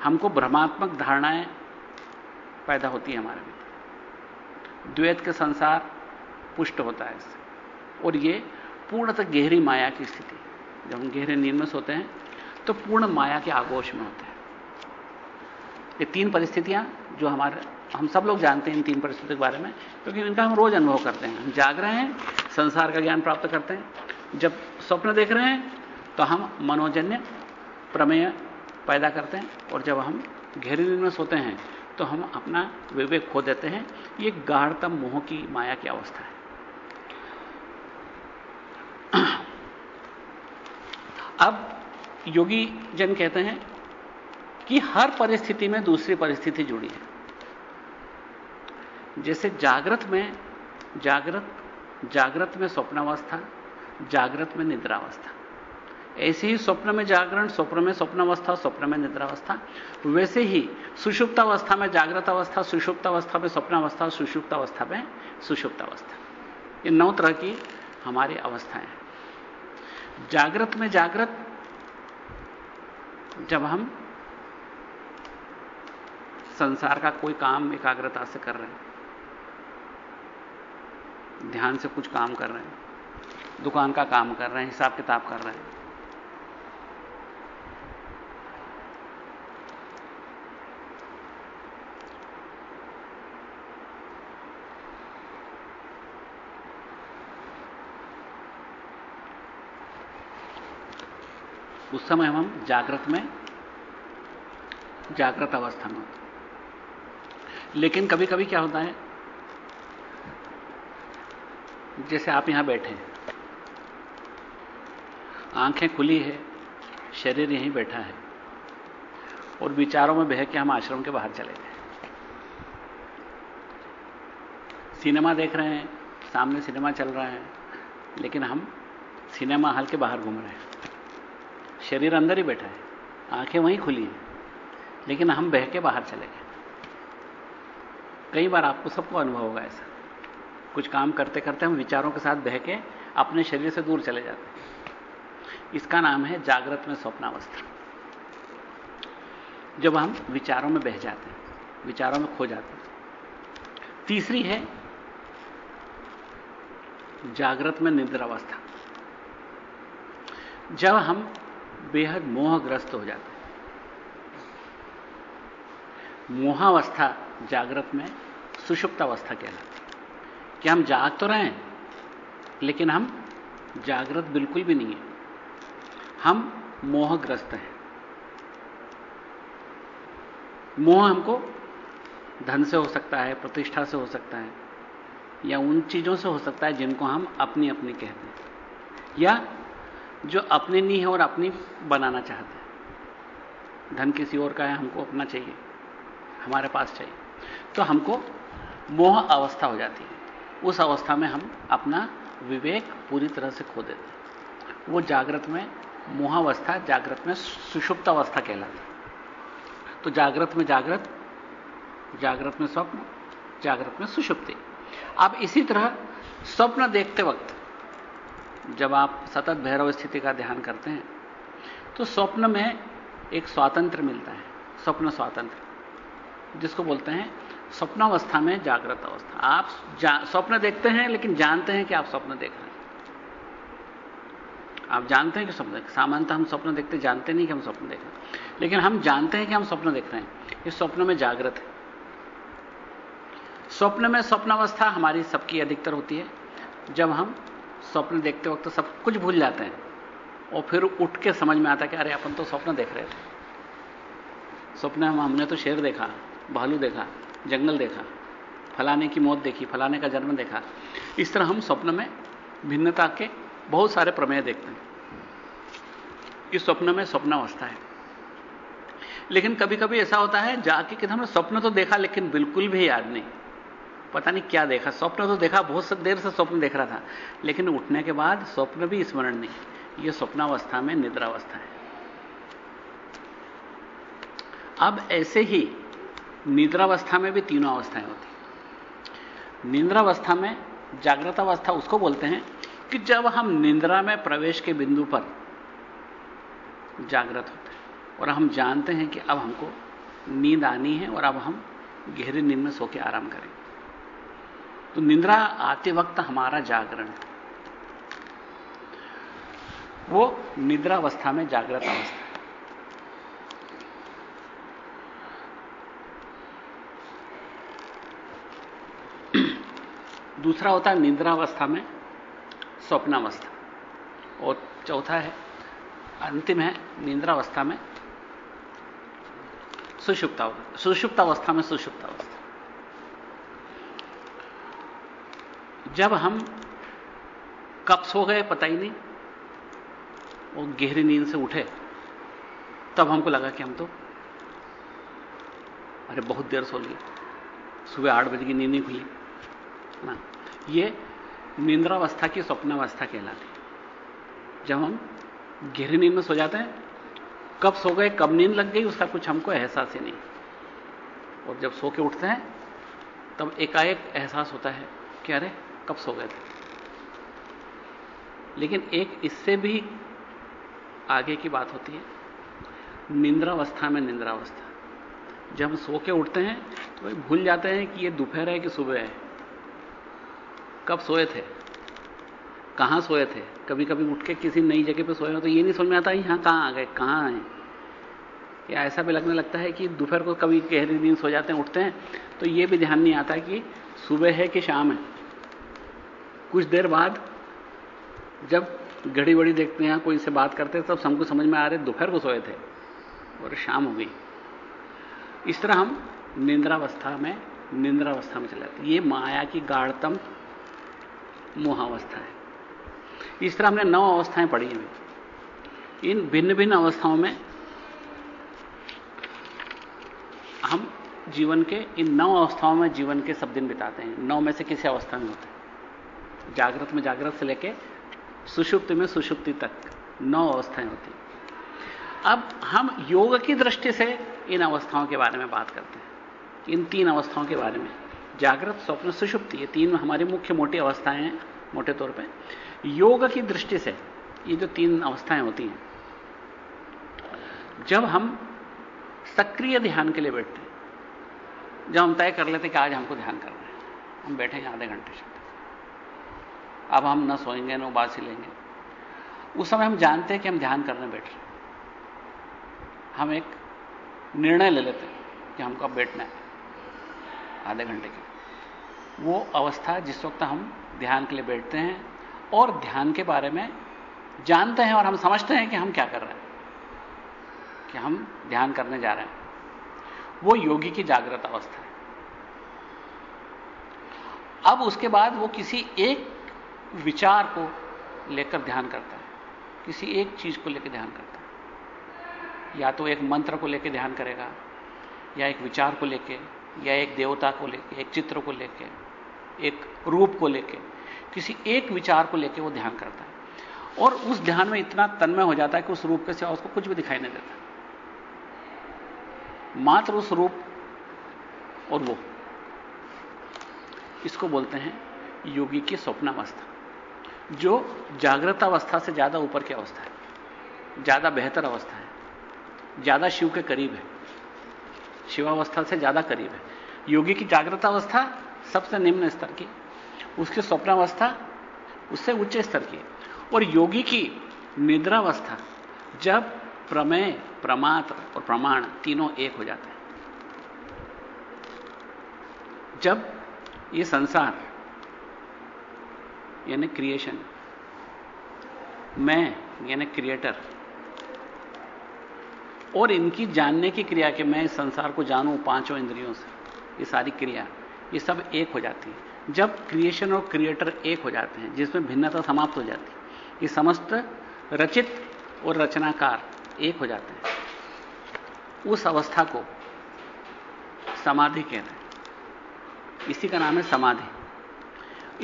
हमको भ्रमात्मक धारणाएँ पैदा होती है हमारे भीतर। द्वैत के संसार पुष्ट होता है इससे। और ये पूर्णतः गहरी माया की स्थिति जब हम गहरे नींद में सोते हैं तो पूर्ण माया के आगोश में होते हैं। ये तीन परिस्थितियाँ जो हमारे हम सब लोग जानते हैं इन तीन परिस्थितियों के बारे में, क्योंकि इनका हम रोज अनुभव करते हैं। हम जाग रहे हैं, संसार का ज्ञान प्राप्त करते हैं। जब स्वप्न देख रहे हैं तो हम मनोजन्य प्रमेय पैदा करते हैं और जब हम गहरी नींद में सोते हैं तो हम अपना विवेक खो देते हैं। ये गाढ़तम मोह की माया की अवस्था है। अब योगी जन कहते हैं कि हर परिस्थिति में दूसरी परिस्थिति जुड़ी है। जैसे जागृत में, जागृत जागृत में स्वप्नावस्था, जागृत में निद्रावस्था। ऐसे ही स्वप्न में जागरण, स्वप्न में स्वप्नावस्था, स्वप्न में निद्रावस्था। वैसे ही सुषुप्त अवस्था में जागृत अवस्था सुषुप्त अवस्था में स्वप्नावस्था सुषुप्त अवस्था में सुषुप्त अवस्था ये नौ तरह की हमारी अवस्थाएँ जागृत में जागृत, जब हम संसार का कोई काम एकाग्रता से कर रहे हैं ध्यान से कुछ काम कर रहे हैं। दुकान का काम कर रहे हैं, हिसाब किताब कर रहे हैं। उस समय हम जागृत में, जागृत अवस्था में होते लेकिन कभी कभी क्या होता है जैसे आप यहाँ बैठे हैं। आँखें खुली है, शरीर यहीं बैठा है। और विचारों में बह के हम आश्रम के बाहर चले गए। सिनेमा देख रहे हैं, सामने सिनेमा चल रहा है, लेकिन हम सिनेमा हॉल के बाहर घूम रहे हैं। शरीर अंदर ही बैठा है, आँखें वहीं खुली हैं, लेकिन हम बह के बाहर चले गए। कई बार आपको सबको अनुभव होगा ऐसा। कुछ काम करते करते हम विचारों के साथ बह के अपने शरीर से दूर चले जाते हैं। इसका नाम है जागृत में स्वप्नावस्था। जब हम विचारों में बह जाते हैं, विचारों में खो जाते हैं। तीसरी है जागृत में निद्रावस्था। जब हम बेहद मोहग्रस्त हो जाते हैं, मोहावस्था जागृत में सुषुप्त अवस्था कहलाती कि हम जाग तो रहे हैं, लेकिन हम जागृत बिल्कुल भी नहीं है। हम मोहग्रस्त हैं। मोह हमको धन से हो सकता है, प्रतिष्ठा से हो सकता है, या उन चीज़ों से हो सकता है जिनको हम अपनी अपनी कहते हैं, या जो अपने नहीं है और अपनी बनाना चाहते हैं। धन किसी और का है, हमको अपना चाहिए, हमारे पास चाहिए। तो हमको मोह अवस्था हो जाती है। उस अवस्था में हम अपना विवेक पूरी तरह से खो देते हैं। वो जागृत में, मोहावस्था जागृत में, सुषुप्त अवस्था कहलाती है। तो जागृत में जागृत जागृत में स्वप्न, जागृत में सुषुप्ति। अब इसी तरह स्वप्न देखते वक्त जब आप सतत भैरव स्थिति का ध्यान करते हैं तो स्वप्न में एक स्वातंत्र मिलता है, स्वप्न स्वातंत्र, जिसको बोलते हैं स्वप्नावस्था में जागृत अवस्था। आप स्वप्न देखते हैं, लेकिन जानते हैं कि आप स्वप्न देख रहे हैं। आप जानते हैं कि स्वप्न सामान्यतः हम स्वप्न देखते, जानते नहीं कि हम स्वप्न देख रहे हैं। लेकिन हम जानते हैं कि हम स्वप्न देख रहे हैं। इस स्वप्न में जागृत है। स्वप्न में स्वप्नावस्था हमारी सबकी अधिकतर होती है। जब हम स्वप्न देखते वक्त सब कुछ भूल जाते हैं, और फिर उठ के समझ में आता कि अरे, अपन तो स्वप्न देख रहे थे। स्वप्न हम हमने तो शेर देखा, भालू देखा जंगल देखा, फलाने की मौत देखी, फलाने का जन्म देखा। इस तरह हम स्वप्न में भिन्नता के बहुत सारे प्रमेय देखते हैं। इस स्वप्न में स्वप्नावस्था है। लेकिन कभी कभी ऐसा होता है, जाके कि हमने स्वप्न तो देखा, लेकिन बिल्कुल भी याद नहीं। पता नहीं क्या देखा, स्वप्न तो देखा, बहुत देर से स्वप्न देख रहा था। लेकिन उठने के बाद स्वप्न भी स्मरण नहीं। यह स्वप्नावस्था में निद्रावस्था है। अब ऐसे ही निद्रावस्था में भी तीनों अवस्थाएँ होती निद्रावस्था में जागृत अवस्था उसको बोलते हैं कि जब हम निंद्रा में प्रवेश के बिंदु पर जागृत होते हैं और हम जानते हैं कि अब हमको नींद आनी है और अब हम गहरी नींद में सो के आराम करेंगे। तो निंद्रा आते वक्त हमारा जागरण है। वो निद्रावस्था में जागृत अवस्था दूसरा होता है निद्रावस्था में स्वप्नावस्था। और चौथा है, अंतिम है निंद्रावस्था में सुषुप्ता सुषुप्तावस्था में सुषुप्तावस्था। जब हम कब सो गए पता ही नहीं, वो गहरी नींद से उठे, तब हमको लगा कि हम तो अरे बहुत देर सो लिए, सुबह आठ बजे की नींद नहीं खुली ना? ये निंद्रावस्था की स्वप्नावस्था कहलाती जब हम गहरी नींद में सो जाते हैं, कब सो गए, कब नींद लग गई, उसका कुछ हमको एहसास ही नहीं। और जब सो के उठते हैं, तब एकाएक एहसास होता है कि अरे, कब सो गए थे। लेकिन एक इससे भी आगे की बात होती है, निंद्रावस्था में निंद्रावस्था। जब हम सो के उठते हैं तो भूल जाते हैं कि ये दोपहर है कि सुबह है। कब सोए थे? कहाँ सोए थे? कभी कभी उठ के किसी नई जगह पे सोए हो तो ये नहीं समझ में आता, यहाँ कहाँ आ गए? कहाँ आए? या ऐसा भी लगने लगता है कि दोपहर को कभी गहरी नींद सो जाते हैं, उठते हैं तो ये भी ध्यान नहीं आता कि सुबह है कि शाम है। कुछ देर बाद जब घड़ी वड़ी देखते हैं, कोई से बात करते हैं, तब सबको समझ में आ रहे दोपहर को सोए थे और शाम हो गई। इस तरह हम निंद्रावस्था में निंद्रावस्था में चले जाते ये माया की गाढ़तम मोहावस्था है। इस तरह हमने नौ अवस्थाएँ पढ़ी हैं। इन भिन्न भिन्न अवस्थाओं में हम जीवन के, इन नौ अवस्थाओं में जीवन के सब दिन बिताते हैं। नौ में से किसी अवस्था में होते जागृत में जागृत से लेकर सुषुप्ति में सुषुप्ति तक नौ अवस्थाएँ होती अब हम योग की दृष्टि से इन अवस्थाओं के बारे में बात करते हैं। इन तीन अवस्थाओं के बारे में। जागृत स्वप्न सुषुप्ति ये तीन हमारी मुख्य मोटी अवस्थाएँ हैं, मोटे तौर पे। योग की दृष्टि से ये जो तीन अवस्थाएँ होती हैं, जब हम सक्रिय ध्यान के लिए बैठते हैं, जब हम तय कर लेते कि आज हमको ध्यान करना है, हम बैठेंगे आधे घंटे से अब हम न सोएँगे, न उबासी लेंगे। उस समय हम जानते हैं कि हम ध्यान करने बैठ रहे हम एक निर्णय ले लेते हैं कि हमको अब बैठना है, आधे घंटे के वो अवस्था जिस वक्त हम ध्यान के लिए बैठते हैं और ध्यान के बारे में जानते हैं और हम समझते हैं कि हम क्या कर रहे हैं, कि हम ध्यान करने जा रहे हैं। वो योगी की जागृत अवस्था है। अब उसके बाद वो किसी एक विचार को लेकर ध्यान करता है, किसी एक चीज़ को लेकर ध्यान करता है। या तो एक मंत्र को लेकर ध्यान करेगा, या एक विचार को लेकर, या एक देवता को लेकर, एक चित्र को लेकर। एक रूप को लेकर किसी एक विचार को लेकर वो ध्यान करता है। और उस ध्यान में इतना तन्मय हो जाता है कि उस रूप के सिवा उसको कुछ भी दिखाई नहीं देता। मात्र उस रूप और वो। इसको बोलते हैं योगी की स्वप्नावस्था, जो जागृत अवस्था से ज़्यादा ऊपर की अवस्था है, ज़्यादा बेहतर अवस्था है, ज़्यादा शिव के करीब है, शिवावस्था से ज़्यादा करीब है। योगी की जागृत अवस्था सबसे निम्न स्तर की, उसकी स्वप्नावस्था उससे उच्च स्तर की और योगी की निद्रावस्था, जब प्रमेय प्रमात्र और प्रमाण तीनों एक हो जाते हैं। जब ये संसार, यानी क्रिएशन मैं, यानी क्रिएटर और इनकी जानने की क्रिया के मैं इस संसार को जानूं पाँचों इंद्रियों से, ये सारी क्रिया ये सब एक हो जाती है। जब क्रिएशन और क्रिएटर एक हो जाते हैं, जिसमें भिन्नता समाप्त हो जाती है, ये समस्त रचित और रचनाकार एक हो जाते हैं। उस अवस्था को समाधि कहते हैं। इसी का नाम है समाधि।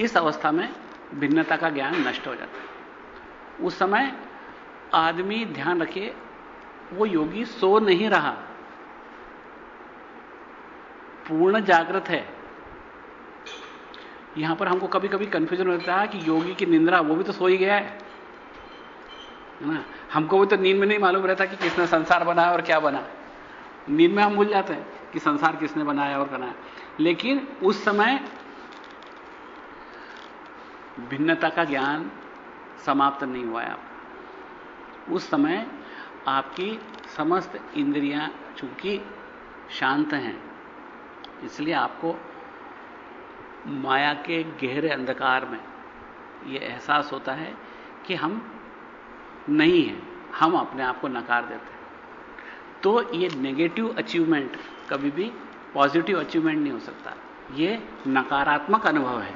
इस अवस्था में भिन्नता का ज्ञान नष्ट हो जाता है। उस समय आदमी ध्यान रखिए, वो योगी सो नहीं रहा। पूर्ण जागृत है। यहाँ पर हमको कभी कभी कंफ्यूजन होता है कि योगी की निंद्रा, वो भी तो सो ही गया है। ना? हमको भी तो नींद में नहीं मालूम रहता कि किसने संसार बनाया और क्या बना। नींद में हम भूल जाते हैं कि संसार किसने बनाया और बनाया। लेकिन उस समय भिन्नता का ज्ञान समाप्त नहीं हुआ है आपका उस समय आपकी समस्त इंद्रियाँ चूँकि शांत हैं, इसलिए आपको माया के गहरे अंधकार में यह एहसास होता है कि हम नहीं हैं, हम अपने आप को नकार देते हैं। तो ये नेगेटिव अचीवमेंट कभी भी पॉजिटिव अचीवमेंट नहीं हो सकता। यह नकारात्मक अनुभव है।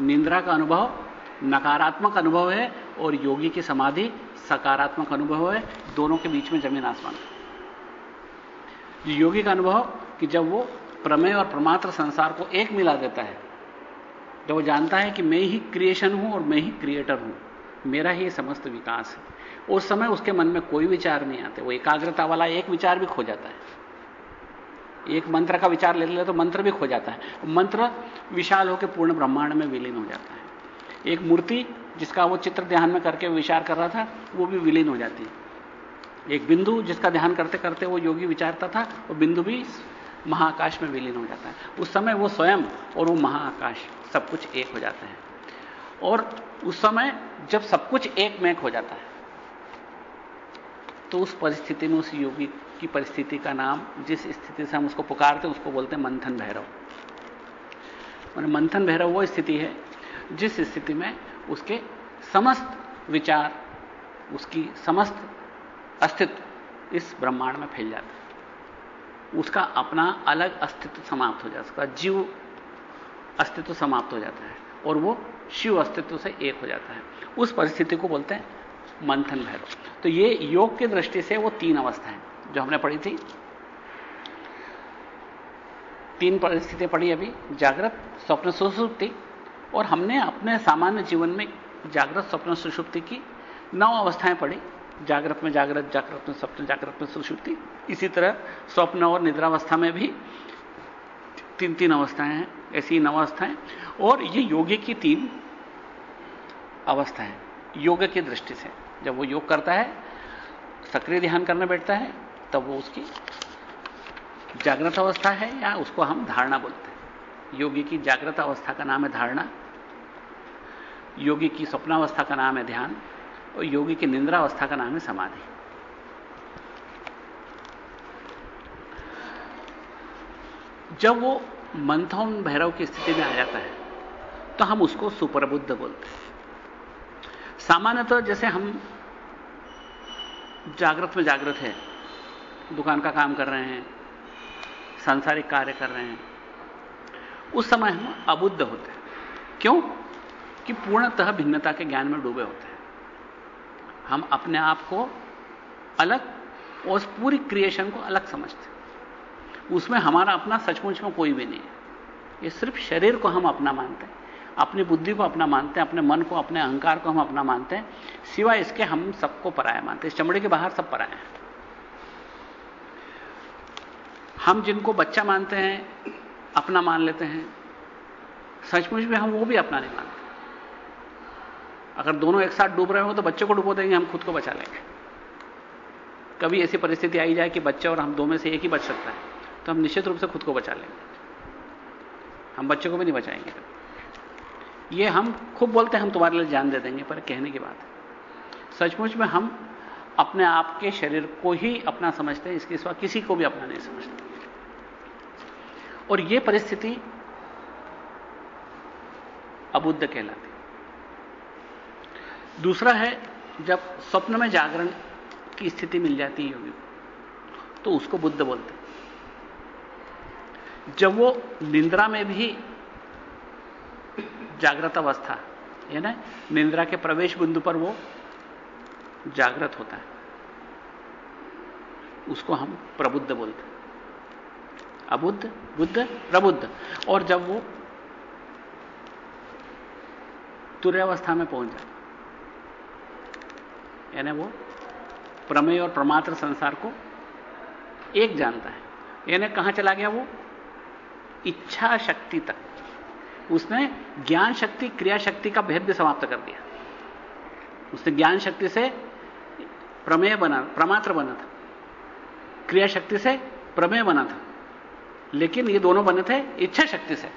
निंद्रा का अनुभव नकारात्मक अनुभव है और योगी की समाधि सकारात्मक अनुभव है। दोनों के बीच में ज़मीन आसमान योगी का अनुभव कि जब वो प्रमेय और प्रमात्र संसार को एक मिला देता है जब वो जानता है कि मैं ही क्रिएशन हूँ और मैं ही क्रिएटर हूँ। मेरा ही समस्त विकास है। उस समय उसके मन में कोई विचार नहीं आते। वो एकाग्रता वाला एक विचार भी खो जाता है। एक मंत्र का विचार ले ले तो मंत्र भी खो जाता है। मंत्र विशाल होकर पूर्ण ब्रह्मांड में विलीन हो जाता है। एक मूर्ति जिसका वो चित्र ध्यान में करके विचार कर रहा था, वो भी विलीन हो जाती है। एक बिंदु जिसका ध्यान करते करते वो योगी विचारता था, वो बिंदु भी महाकाश में विलीन हो जाता है। उस समय वो स्वयं और वो महाकाश। सब कुछ एक हो जाते हैं। और उस समय जब सब कुछ एक में हो जाता है तो उस परिस्थिति में उस योगी की परिस्थिति का नाम, जिस स्थिति से हम उसको पुकारते हैं, उसको बोलते हैं मंथन भैरव। मैंने मंथन भैरव वो स्थिति है, जिस स्थिति में उसके समस्त विचार, उसकी समस्त अस्तित्व इस ब्रह्मांड में फैल जाता है। उसका अपना अलग अस्तित्व समाप्त हो है। उसका जीव अस्तित्व समाप्त हो जाता है और वो शिव अस्तित्व से एक हो जाता है। उस परिस्थिति को बोलते हैं मंथन भैरव। तो ये योग की दृष्टि से वो तीन अवस्थाएँ जो हमने पढ़ी थी। तीन परिस्थितियाँ पढ़ी अभी, जागृत, स्वप्न सुसुप्ति, और हमने अपने सामान्य जीवन में जागृत, स्वप्न सुषुप्ति की नौ अवस्थाएँ पढ़ी। जागृत में जागृत जागृत में स्वप्न, जागृत में सुषुप्ति इसी तरह स्वप्न और निद्रावस्था में भी तीन तीन अवस्थाएँ हैं, ऐसी नौ अवस्थाएँ। और ये योगी की तीन अवस्थाएँ, योग की दृष्टि से। जब वो योग करता है, सक्रिय ध्यान करने बैठता है, तब वो उसकी जागृत अवस्था है या उसको हम धारणा बोलते हैं। योगी की जागृत अवस्था का नाम है धारणा, योगी की स्वप्नावस्था का नाम है ध्यान, और योगी की निंद्रा अवस्था का नाम है समाधि। जब वो मंथन भैरव की स्थिति में आ जाता है तो हम उसको सुप्रबुद्ध बोलते हैं। सामान्यतः जैसे हम जागृत में जागृत है, दुकान का काम कर रहे हैं, सांसारिक कार्य कर रहे हैं, उस समय हम अबुद्ध होते हैं। क्यों? कि पूर्णतः भिन्नता के ज्ञान में डूबे होते हैं। हम अपने आप को अलग और उस पूरी क्रिएशन को अलग समझते हैं। उसमें हमारा अपना सचमुच में कोई भी नहीं है। ये सिर्फ़ शरीर को हम अपना मानते हैं। अपनी बुद्धि को अपना मानते हैं, अपने मन को, अपने अहंकार को हम अपना मानते हैं। सिवाय इसके हम सबको पराया मानते हैं। इस चमड़े के बाहर सब पराया हैं। हम जिनको बच्चा मानते हैं, अपना मान लेते हैं। सचमुच में हम वो भी अपना नहीं मानते। अगर दोनों एक साथ डूब रहे हो तो बच्चे को डुबो देंगे, हम खुद को बचा लेंगे। कभी ऐसी परिस्थिति आई जाए कि बच्चे और हम दो में से एक ही बच सकता है। तो हम निश्चित रूप से खुद को बचा लेंगे। हम बच्चे को भी नहीं बचाएँगे। ये हम खूब बोलते हैं, हम तुम्हारे लिए जान दे देंगे, पर कहने की बात है। सचमुच में हम अपने आप के शरीर को ही अपना समझते हैं, इसके सिवा किसी को भी अपना नहीं समझते। और यह परिस्थिति अबुद्ध कहलाती दूसरा है, जब स्वप्न में जागरण की स्थिति मिल जाती है योगी को तो उसको बुद्ध बोलते जब वो निंद्रा में भी जागृत अवस्था, है ना? निंद्रा के प्रवेश बिंदु पर वो जागृत होता है। उसको हम प्रबुद्ध बोलते हैं। अबुद्ध, बुद्ध, प्रबुद्ध। और जब वो तुर्यावस्था में पहुँच जाए यानी वो प्रमेय और प्रमात्र संसार को एक जानता है। यानी कहाँ चला गया वो? इच्छा शक्ति तक। उसने ज्ञान शक्ति, क्रिया शक्ति का भेद भी समाप्त कर दिया। उसने ज्ञान शक्ति से प्रमेय बना, प्रमात्र बना था। क्रिया शक्ति से प्रमेय बना था। लेकिन ये दोनों बने थे इच्छा शक्ति से।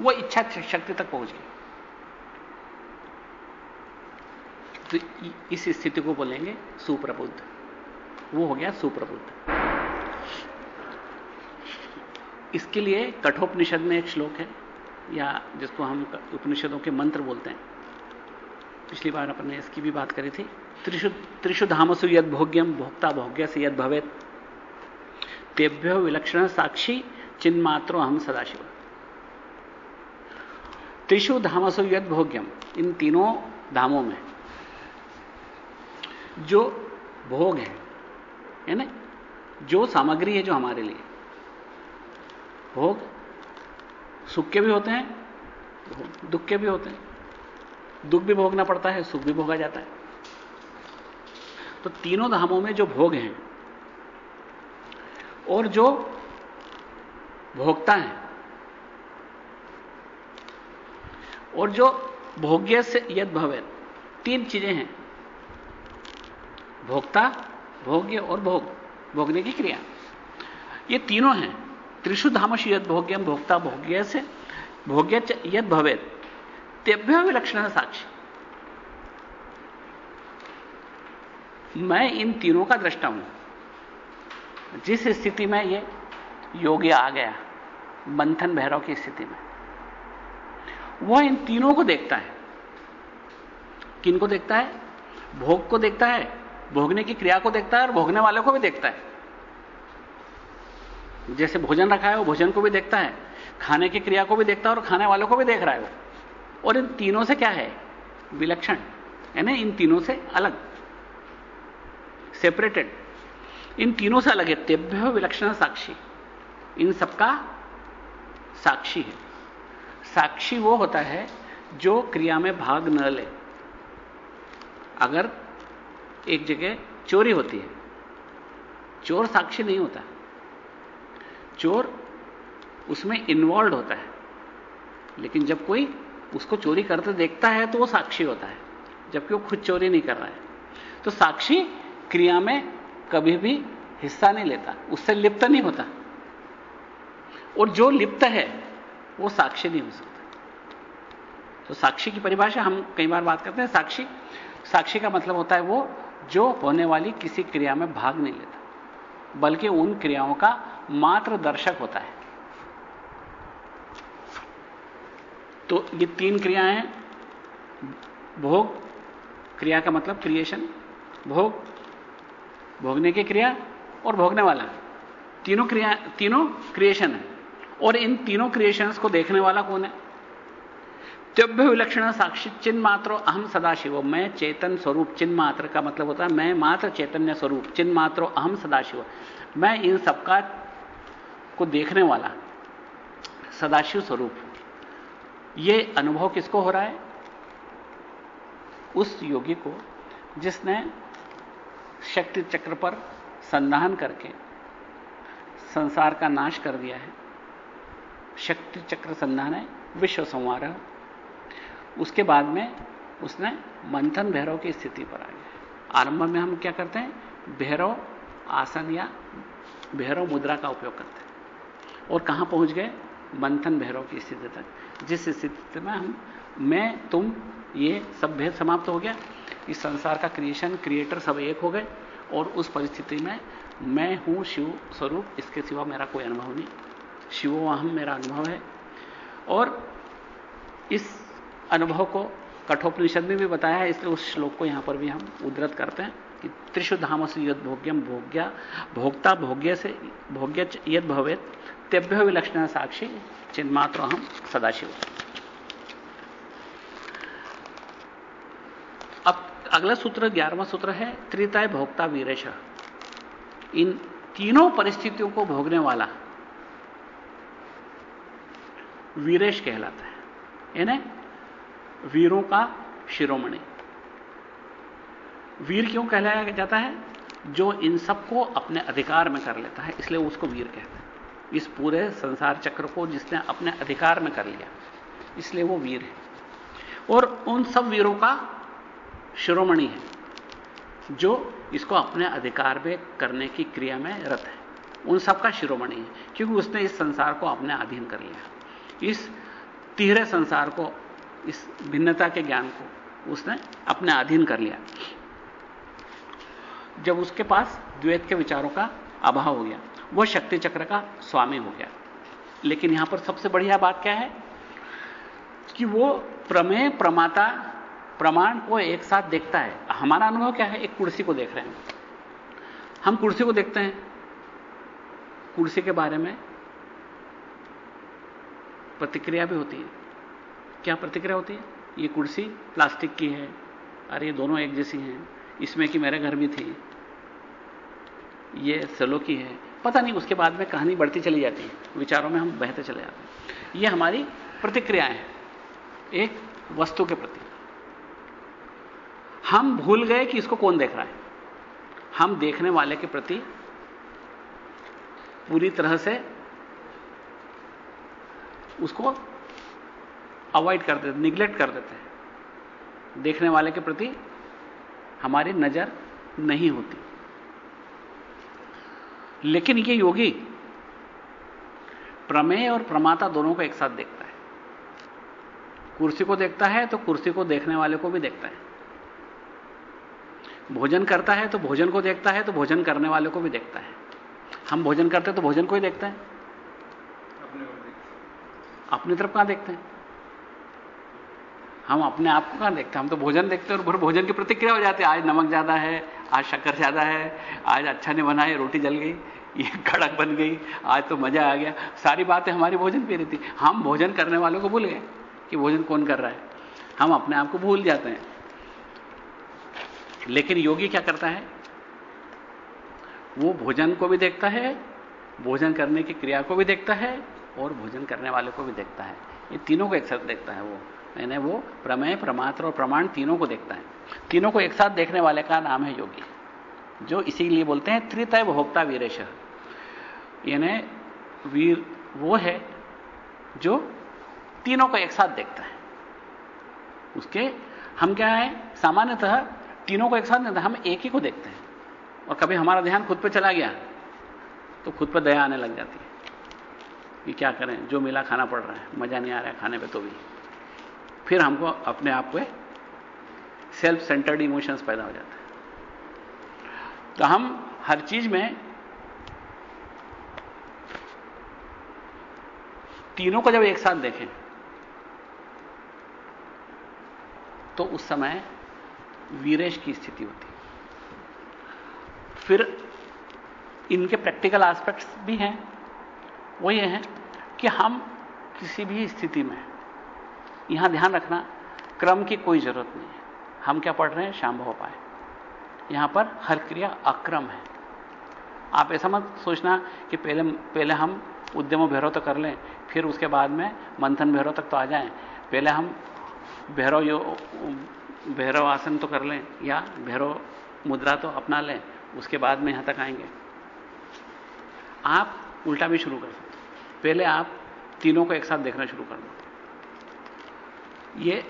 वो इच्छा शक्ति तक पहुँच गई। तो इस स्थिति को बोलेंगे सुप्रबुद्ध। वो हो गया सुप्रबुद्ध। इसके लिए कठोपनिषद में एक श्लोक है, या जिसको हम उपनिषदों के मंत्र बोलते हैं। पिछली बार अपन इसकी भी बात करी थी। त्रिशु त्रिशु धामसु यद भोग्यम, भोक्ता भोग्य से यद भवेत। तेभ्यो विलक्षण साक्षी चिन्मात्रो हम सदाशिव। त्रिशु धामसु यद भोग्यम, इन तीनों धामों में जो भोग है है ना जो सामग्री है जो हमारे लिए भोग, सुख के भी होते हैं, दुख के भी होते हैं। दुख भी भोगना पड़ता है, सुख भी भोगा जाता है। तो तीनों धामों में जो भोग हैं, और जो भोगता है, और जो भोग्य से यद भवे तीन चीज़ें हैं। भोक्ता, भोग्य और भोग, भोगने की क्रिया। ये तीनों हैं। त्रिशु धामश यद भोग्यम भोक्ता भोग्य से भोग्य यद भवे तेभ्य विलक्षण साक्षी। मैं इन तीनों का दृष्टा हूँ। जिस स्थिति में ये योगी आ गया, मंथन भैरव की स्थिति में, वह इन तीनों को देखता है। किन को देखता है? भोग को देखता है, भोगने की क्रिया को देखता है और भोगने वाले को भी देखता है। जैसे भोजन रखा है, वो भोजन को भी देखता है, खाने की क्रिया को भी देखता है और खाने वालों को भी देख रहा है वो। और इन तीनों से क्या है? विलक्षण। है ना इन तीनों से अलग। सेपरेटेड इन तीनों से अलग है। तेभ्य विलक्षण साक्षी। इन सबका साक्षी है। साक्षी वो होता है जो क्रिया में भाग न ले। अगर एक जगह चोरी होती है, चोर साक्षी नहीं होता। चोर उसमें इन्वॉल्व होता है। लेकिन जब कोई उसको चोरी करते देखता है तो वो साक्षी होता है, जबकि वो खुद चोरी नहीं कर रहा है। तो साक्षी क्रिया में कभी भी हिस्सा नहीं लेता, उससे लिप्त नहीं होता। और जो लिप्त है, वो साक्षी नहीं हो सकता। तो साक्षी की परिभाषा, हम कई बार बात करते हैं, साक्षी साक्षी का मतलब होता है वो जो होने वाली किसी क्रिया में भाग नहीं लेता, बल्कि उन क्रियाओं का मात्र दर्शक होता है। तो ये तीन क्रियाएँ, भोग, क्रिया का मतलब क्रिएशन भोग, भोगने की क्रिया और भोगने वाला। तीनों क्रिया, तीनों क्रिएशन है। और इन तीनों क्रिएशंस को देखने वाला कौन है? त्यभ्य विलक्षण साक्षी चिन्ह मात्र अहम सदाशिव। मैं चेतन स्वरूप, चिन्ह मात्र का मतलब होता है, मैं मात्र चैतन्य स्वरूप, चिन्ह मात्र अहम सदाशिव। मैं इन सबका को देखने वाला सदाशिव स्वरूप। यह अनुभव किसको हो रहा है? उस योगी को, जिसने शक्ति चक्र पर संधान करके संसार का नाश कर दिया है। शक्ति चक्र संधान है, विश्व संवार उसके बाद में उसने मंथन भैरव की स्थिति पर आ गया। आरंभ में हम क्या करते हैं? भैरव आसन या भैरव मुद्रा का उपयोग करते हैं। और कहाँ पहुँच गए? मंथन भैरव की स्थिति तक। जिस स्थिति में हम, मैं, तुम, ये सब भेद समाप्त हो गया। इस संसार का क्रिएशन क्रिएटर सब एक हो गए और उस परिस्थिति में मैं हूँ शिव स्वरूप। इसके सिवा मेरा कोई अनुभव नहीं। शिवो अहम मेरा अनुभव है। और इस अनुभव को कठोपनिषद में भी बताया है, इसलिए उस श्लोक को यहाँ पर भी हम उद्धत करते हैं कि त्रिशु से यद भोग्यम भोग्या, भोक्ता भोग्य से भोग्य यद भवेत तेभ्य विलक्षण साक्षी, चिन्मात्र हम सदाशिव। अब अगला सूत्र, ग्यारहवां सूत्र है, त्रिताय भोक्ता वीरेश। इन तीनों परिस्थितियों को भोगने वाला वीरेश कहलाता है। यानी वीरों का शिरोमणि। वीर क्यों कहलाया जाता है? जो इन सबको अपने अधिकार में कर लेता है, इसलिए उसको वीर कहते हैं। इस पूरे संसार चक्र को जिसने अपने अधिकार में कर लिया। इसलिए वो वीर है। और उन सब वीरों का शिरोमणि है, जो इसको अपने अधिकार में करने की क्रिया में रत है। उन सबका शिरोमणि है, क्योंकि उसने इस संसार को अपने अधीन कर लिया। इस तीहरे संसार को, इस भिन्नता के ज्ञान को उसने अपने अधीन कर लिया। जब उसके पास द्वैत के विचारों का अभाव हो गया वह शक्ति चक्र का स्वामी हो गया। लेकिन यहाँ पर सबसे बढ़िया बात क्या है कि वो प्रमेय, प्रमाता, प्रमाण को एक साथ देखता है। हमारा अनुभव क्या है? एक कुर्सी को देख रहे हैं। हम कुर्सी को देखते हैं। कुर्सी के बारे में प्रतिक्रिया भी होती है। क्या प्रतिक्रिया होती है? ये कुर्सी प्लास्टिक की है। अरे, ये दोनों एक जैसी हैं। इसमें कि मेरे घर भी थी। ये सलो की है। पता नहीं, उसके बाद में कहानी बढ़ती चली जाती है। विचारों में हम बहते चले जाते हैं। ये हमारी प्रतिक्रियाएँ हैं, एक वस्तु के प्रति। हम भूल गए कि इसको कौन देख रहा है। हम देखने वाले के प्रति पूरी तरह से उसको अवॉइड कर देते निग्लेक्ट कर देते हैं। देखने वाले के प्रति हमारी नज़र नहीं होती। लेकिन ये योगी प्रमेय और प्रमाता दोनों को एक साथ देखता है। कुर्सी को देखता है तो कुर्सी को देखने वाले को भी देखता है। भोजन करता है तो भोजन को देखता है तो भोजन करने वाले को भी देखता है। हम भोजन करते हैं तो भोजन को ही देखते हैं। अपनी तरफ़ कहाँ देखते हैं? हम अपने आप को कहाँ देखते हैं? हम तो भोजन देखते हैं और भोजन की प्रतिक्रिया हो जाती है। आज नमक ज़्यादा है आज शक्कर ज़्यादा है, आज अच्छा नहीं बना है रोटी जल गई, ये कड़क बन गई, आज तो मज़ा आ गया। सारी बातें हमारी भोजन पे रही थी हम भोजन करने वालों को भूल गए कि भोजन कौन कर रहा है। हम अपने आप को भूल जाते हैं। लेकिन योगी क्या करता है? वो भोजन को भी देखता है, भोजन करने की क्रिया को भी देखता है और भोजन करने वाले को भी देखता है। ये तीनों को एक साथ देखता है वो। यानी वो प्रमेय, प्रमात्र और प्रमाण तीनों को देखता है। तीनों को एक साथ देखने वाले का नाम है योगी, जो इसीलिए बोलते हैं त्रितय भोक्ता वीरेश। यानी वीर वो है जो तीनों को एक साथ देखता है। उसके हम क्या है? सामान्यतः तीनों को एक साथ नहीं, हम एक ही को देखते हैं। और कभी हमारा ध्यान खुद पर चला गया तो खुद पर दया आने लग जाती है कि क्या करें? जो मिला खाना पड़ रहा है, मज़ा नहीं आ रहा है खाने पे तो भी। फिर हमको अपने आप पे सेल्फ सेंटर्ड इमोशंस पैदा हो जाते हैं। तो हम हर चीज़ में तीनों को जब एक साथ देखें तो उस समय वीरेश की स्थिति होती फिर इनके प्रैक्टिकल एस्पेक्ट्स भी हैं, वो ये हैं कि हम किसी भी स्थिति में यहाँ ध्यान रखना, क्रम की कोई ज़रूरत नहीं है। हम क्या पढ़ रहे हैं? हो पाए। यहाँ पर हर क्रिया अक्रम है। आप ऐसा मत सोचना कि पहले पहले हम उद्यम भैरव तो कर लें, फिर उसके बाद में मंथन भैरव तक तो आ जाएँ। पहले हम भैरव यो, भैरव आसन तो कर लें, या भैरव मुद्रा तो अपना लें, उसके बाद में यहाँ तक आएँगे। आप उल्टा भी शुरू कर सकते पहले आप तीनों को एक साथ देखना शुरू कर दो। ये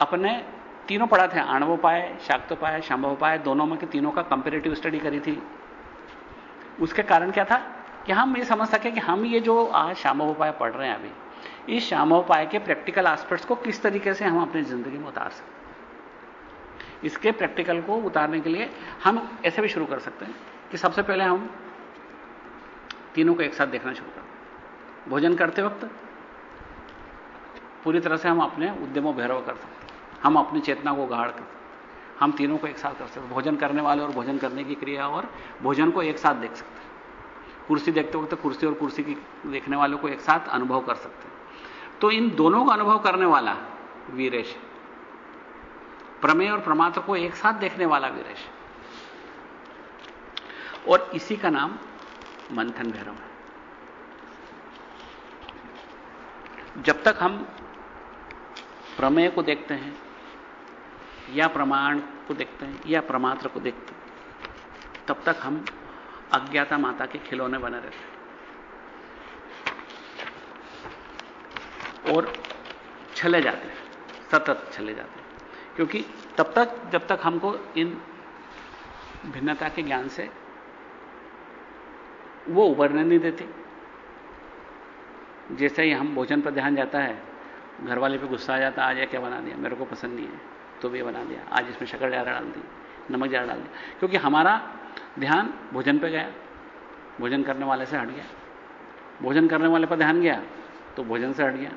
अपने तीनों पढ़ा थे, आणवोपाय, शाक्तोपाय, शांभवोपाय, दोनों में के तीनों का कंपेरेटिव स्टडी करी थी। उसके कारण क्या था कि हम ये समझ सके कि हम ये जो आज शामोपाय पढ़ रहे हैं अभी, इस शामोपाय के प्रैक्टिकल एस्पेक्ट्स को किस तरीके से हम अपनी ज़िंदगी में उतार सकते इसके प्रैक्टिकल को उतारने के लिए हम ऐसे भी शुरू कर सकते हैं कि सबसे पहले हम तीनों को एक साथ देखना शुरू कर भोजन करते वक्त पूरी तरह से हम अपने उद्यमों भैरव कर सकते। हम अपनी चेतना को गाढ़ कर हम तीनों को एक साथ कर सकते। भोजन करने वाले और भोजन करने की क्रिया और भोजन को एक साथ देख सकते। कुर्सी देखते वक्त कुर्सी और कुर्सी की देखने वालों को एक साथ अनुभव कर सकते। तो इन दोनों का अनुभव करने वाला वीरेश, प्रमेय और प्रमात्र को एक साथ देखने वाला वीरेश। और इसी का नाम मंथन भैरव है। जब तक हम प्रमेय को देखते हैं, या प्रमाण को देखते हैं, या प्रमात्र को देखते हैं, तब तक हम अज्ञाता माता के खिलौने बने रहते हैं। और छले जाते हैं, सतत छले जाते हैं, क्योंकि तब तक, जब तक हमको इन भिन्नता के ज्ञान से वो उभरने नहीं देती। जैसे ही हम भोजन पर ध्यान जाता है घर वाले पे गुस्सा आ जाता, आज क्या बना दिया? मेरे को पसंद नहीं है तो भी बना दिया। आज इसमें शक्कर ज़्यादा डाल दी, नमक ज़्यादा डाल दिया क्योंकि हमारा ध्यान भोजन पे गया। भोजन करने वाले से हट गया। भोजन करने वाले पर ध्यान गया तो भोजन से हट गया।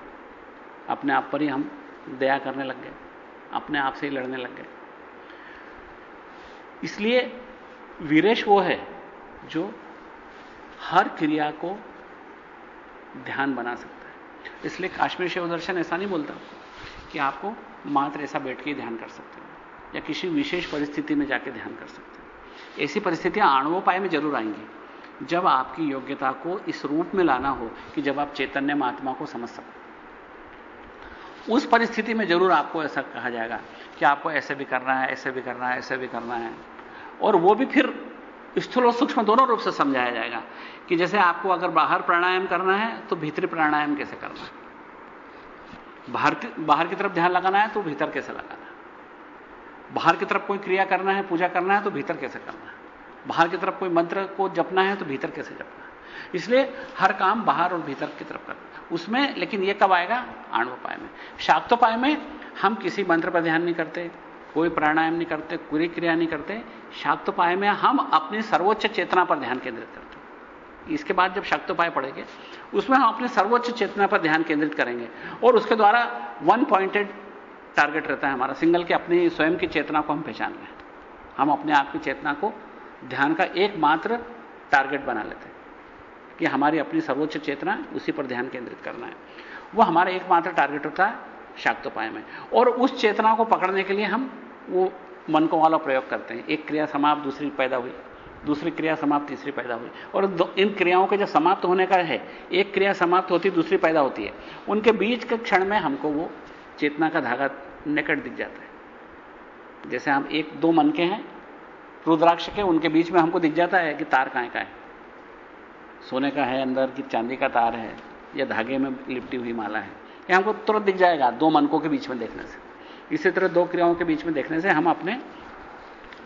अपने आप पर ही हम दया करने लग गए। अपने आप से ही लड़ने लग गए। इसलिए वीरेश वो है जो हर क्रिया को ध्यान बना सकता इसलिए काश्मीर शिव दर्शन ऐसा नहीं बोलता कि आपको मात्र ऐसा बैठ के ध्यान कर सकते हो, या किसी विशेष परिस्थिति में जाके ध्यान कर सकते हो। ऐसी परिस्थितियाँ आणवोपाय में ज़रूर आएँगी। जब आपकी योग्यता को इस रूप में लाना हो कि जब आप चैतन्य महात्मा को समझ सको। उस परिस्थिति में ज़रूर आपको ऐसा कहा जाएगा कि आपको ऐसे भी करना है, ऐसे भी करना है, ऐसे भी करना है। और वो भी फिर स्थूल और सूक्ष्म दोनों रूप से समझाया जाएगा कि जैसे आपको अगर बाहर प्राणायाम करना है तो भीतरी प्राणायाम कैसे करना है? बाहर की बाहर की तरफ़ ध्यान लगाना है तो भीतर कैसे लगाना है? बाहर की तरफ़ कोई क्रिया करना है, पूजा करना है तो भीतर कैसे करना है? बाहर की तरफ़ कोई मंत्र को जपना है तो भीतर कैसे जपना है? इसलिए हर काम बाहर और भीतर की तरफ़ करना उसमें, लेकिन यह कब आएगा? आणवोपाय में। शाक्तोपाय में हम किसी मंत्र पर ध्यान नहीं करते। कोई प्राणायाम नहीं करते पूरी क्रिया नहीं करते, शाक्तोपाय में हम अपनी सर्वोच्च चेतना पर ध्यान केंद्रित करते हैं। इसके बाद जब शाक्तोपाय पढ़ेंगे, उसमें हम अपने सर्वोच्च चेतना पर ध्यान केंद्रित करेंगे और उसके द्वारा वन पॉइंटेड टारगेट रहता है हमारा, सिंगल के अपनी स्वयं की चेतना को हम पहचान लें। हम अपने आप की चेतना को ध्यान का एकमात्र टारगेट बना लेते हैं कि हमारी अपनी सर्वोच्च चेतना उसी पर ध्यान केंद्रित करना है। वो हमारा एकमात्र टारगेट होता है शाक्तोपाय में। और उस चेतना को पकड़ने के लिए हम वो मन को वाला प्रयोग करते हैं। एक क्रिया समाप्त, दूसरी पैदा हुई। दूसरी क्रिया समाप्त, तीसरी पैदा हुई। और इन क्रियाओं के जब समाप्त होने का है, एक क्रिया समाप्त होती, दूसरी पैदा होती है। उनके बीच के क्षण में हमको वो चेतना का धागा निकट दिख जाता है। जैसे हम एक, दो मन के हैं, रुद्राक्ष के, उनके बीच में हमको दिख जाता है कि तार कहाँ का है। सोने का है अंदर कि चांदी का तार है, या धागे में लिपटी हुई माला है। यह हमको तुरंत दिख जाएगा, दो मनकों के बीच में देखने से। इसी तरह दो क्रियाओं के बीच में देखने से हम अपने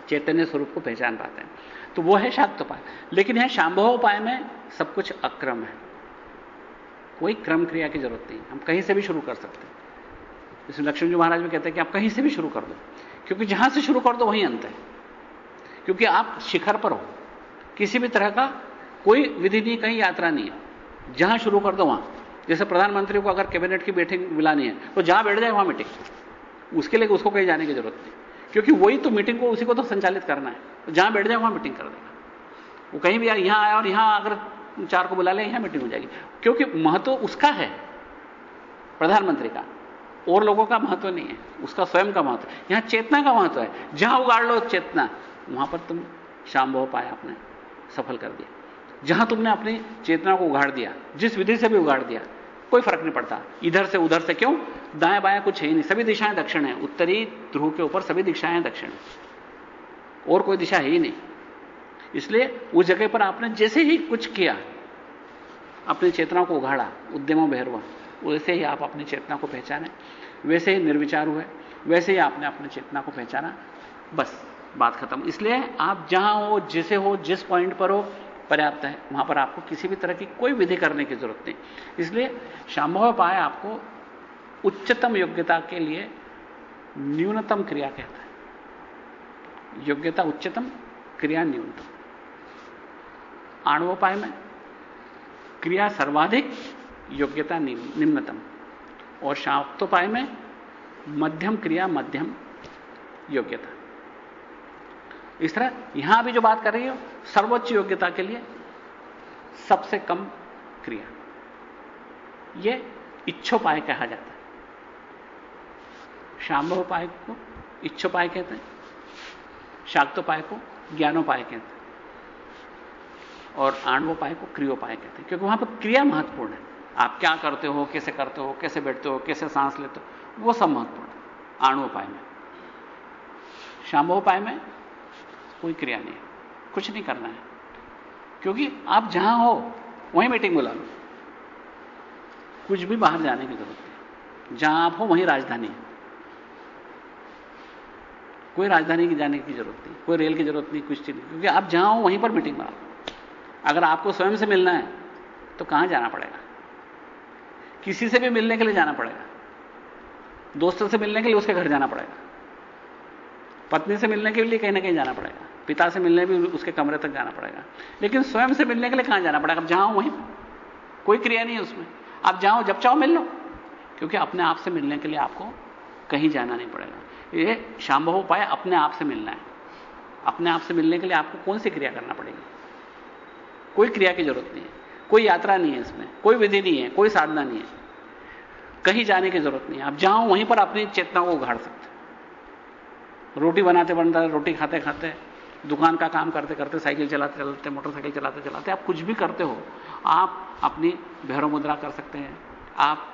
चैतन्य स्वरूप को पहचान पाते हैं। तो वो है शाक्त उपाय लेकिन यह शांभव उपाय में सब कुछ अक्रम है। कोई क्रम क्रिया की ज़रूरत नहीं। हम कहीं से भी शुरू कर सकते हैं। जैसे लक्ष्मण जी महाराज भी कहते हैं कि आप कहीं से भी शुरू कर दो। क्योंकि जहाँ से शुरू कर दो, वहीं अंत है। क्योंकि आप शिखर पर हो। किसी भी तरह का कोई विधि नहीं, कहीं यात्रा नहीं है। जहाँ शुरू कर दो, वहाँ। जैसे प्रधानमंत्री को अगर कैबिनेट की मीटिंग बुलानी है तो जहाँ बैठ जाए, वहाँ मीटिंग। उसके लिए उसको कहीं जाने की ज़रूरत नहीं। क्योंकि वही तो मीटिंग को उसी को तो संचालित करना है। जहाँ बैठ जाए वहाँ मीटिंग कर देगा। वो कहीं भी यहाँ आया और यहाँ अगर चार को बुला ले, यहाँ मीटिंग हो जाएगी। क्योंकि महत्व उसका है, प्रधानमंत्री का। और लोगों का महत्व नहीं है। उसका स्वयं का महत्व। यहाँ चेतना का महत्व है। जहाँ उगाड़ लो चेतना, वहाँ पर तुम शाम बहु पाया आपने, सफल कर दिया। जहाँ तुमने अपनी चेतना को उगाड़ दिया, जिस विधि से भी उगाड़ दिया कोई फ़र्क नहीं पड़ता। इधर से उधर से क्यों? दाएँ बाएँ कुछ है ही नहीं। सभी दिशाएँ दक्षिण है। उत्तरी ध्रुव के ऊपर सभी दिशाएँ दक्षिण और कोई दिशा है ही नहीं। इसलिए उस जगह पर आपने जैसे ही कुछ किया, अपनी चेतना को उघाड़ा, उद्यमों बहरवा, वैसे ही आप अपनी चेतना को पहचाने। वैसे ही निर्विचार हुए। वैसे ही आपने अपनी चेतना को पहचाना। बस, बात खत्म। इसलिए आप जहाँ हो, जैसे हो, जिस पॉइंट पर हो पर्याप्त है। वहाँ पर आपको किसी भी तरह की कोई विधि करने की ज़रूरत नहीं। इसलिए शाम्भव पाए आपको उच्चतम योग्यता के लिए न्यूनतम क्रिया कहता है। योग्यता उच्चतम, क्रिया न्यूनतम। आणवोपाय में क्रिया सर्वाधिक, योग्यता निम्नतम। और शाक्तोपाय में मध्यम क्रिया, मध्यम योग्यता। इस तरह, यहाँ भी जो बात कर रही हो, सर्वोच्च योग्यता के लिए सबसे कम क्रिया। यह इच्छोपाय कहा जाता है। शांभोपाय को इच्छोपाय कहते हैं, शाक्तोपाय को ज्ञानोपाय कहते हैं, और आणवोपाय को क्रियोपाय कहते हैं, क्योंकि वहाँ पर क्रिया महत्वपूर्ण है। आप क्या करते हो, कैसे करते हो, कैसे बैठते हो, कैसे सांस लेते हो, वो सब महत्वपूर्ण है आणुपाय में। शांभोपाय में कोई क्रिया नहीं कुछ नहीं करना है। क्योंकि आप जहाँ हो, वहीं मीटिंग बुला लो। कुछ भी बाहर जाने की ज़रूरत नहीं। जहाँ आप हो, वहीं राजधानी है। कोई राजधानी की जाने की ज़रूरत नहीं, कोई रेल की ज़रूरत नहीं, कुछ नहीं। क्योंकि आप जहाँ हो, वहीं पर मीटिंग बना लो। अगर आपको स्वयं से मिलना है तो कहाँ जाना पड़ेगा? किसी से भी मिलने के लिए जाना पड़ेगा। दोस्तों से मिलने के लिए उसके घर जाना पड़ेगा। पत्नी से मिलने के लिए कहीं ना कहीं जाना पड़ेगा। पिता से मिलने भी उसके कमरे तक जाना पड़ेगा। लेकिन स्वयं से मिलने के लिए कहाँ जाना पड़ेगा? जहाँ वहीं कोई क्रिया नहीं है उसमें। आप जाओ, जब चाहो मिल लो। क्योंकि अपने आप से मिलने के लिए आपको कहीं जाना नहीं पड़ेगा। ये शांभव उपाय, अपने आप से मिलना है। अपने आप से मिलने के लिए आपको कौन सी क्रिया करना पड़ेगी? कोई क्रिया की ज़रूरत नहीं है। कोई यात्रा नहीं है इसमें। कोई विधि नहीं है। कोई साधना नहीं है। कहीं जाने की ज़रूरत नहीं है। आप जाओ, वहीं पर अपनी चेतना को उघाड़ सकते रोटी बनाते बनता रोटी खाते खाते दुकान का काम करते करते साइकिल चलाते चलाते, मोटरसाइकिल चलाते चलाते आप कुछ भी करते हो, आप अपनी भैरव मुद्रा कर सकते हैं। आप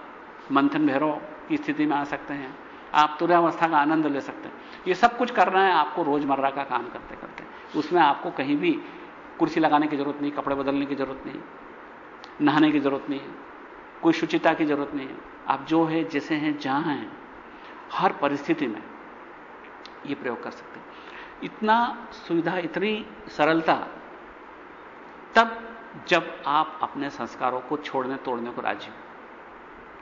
मंथन भैरव की स्थिति में आ सकते हैं। आप तुरावस्था का आनंद ले सकते हैं। ये सब कुछ करना है आपको रोज़मर्रा का काम करते करते। उसमें आपको कहीं भी कुर्सी लगाने की ज़रूरत नहीं, कपड़े बदलने की ज़रूरत नहीं, नहाने की ज़रूरत नहीं, कोई शुचिता की ज़रूरत नहीं है। आप जो है, जैसे हैं, जहाँ हैं, हर परिस्थिति में ये प्रयोग कर सकते हैं। इतना सुविधा, इतनी सरलता, तब जब आप अपने संस्कारों को छोड़ने, तोड़ने को राज़ी हो।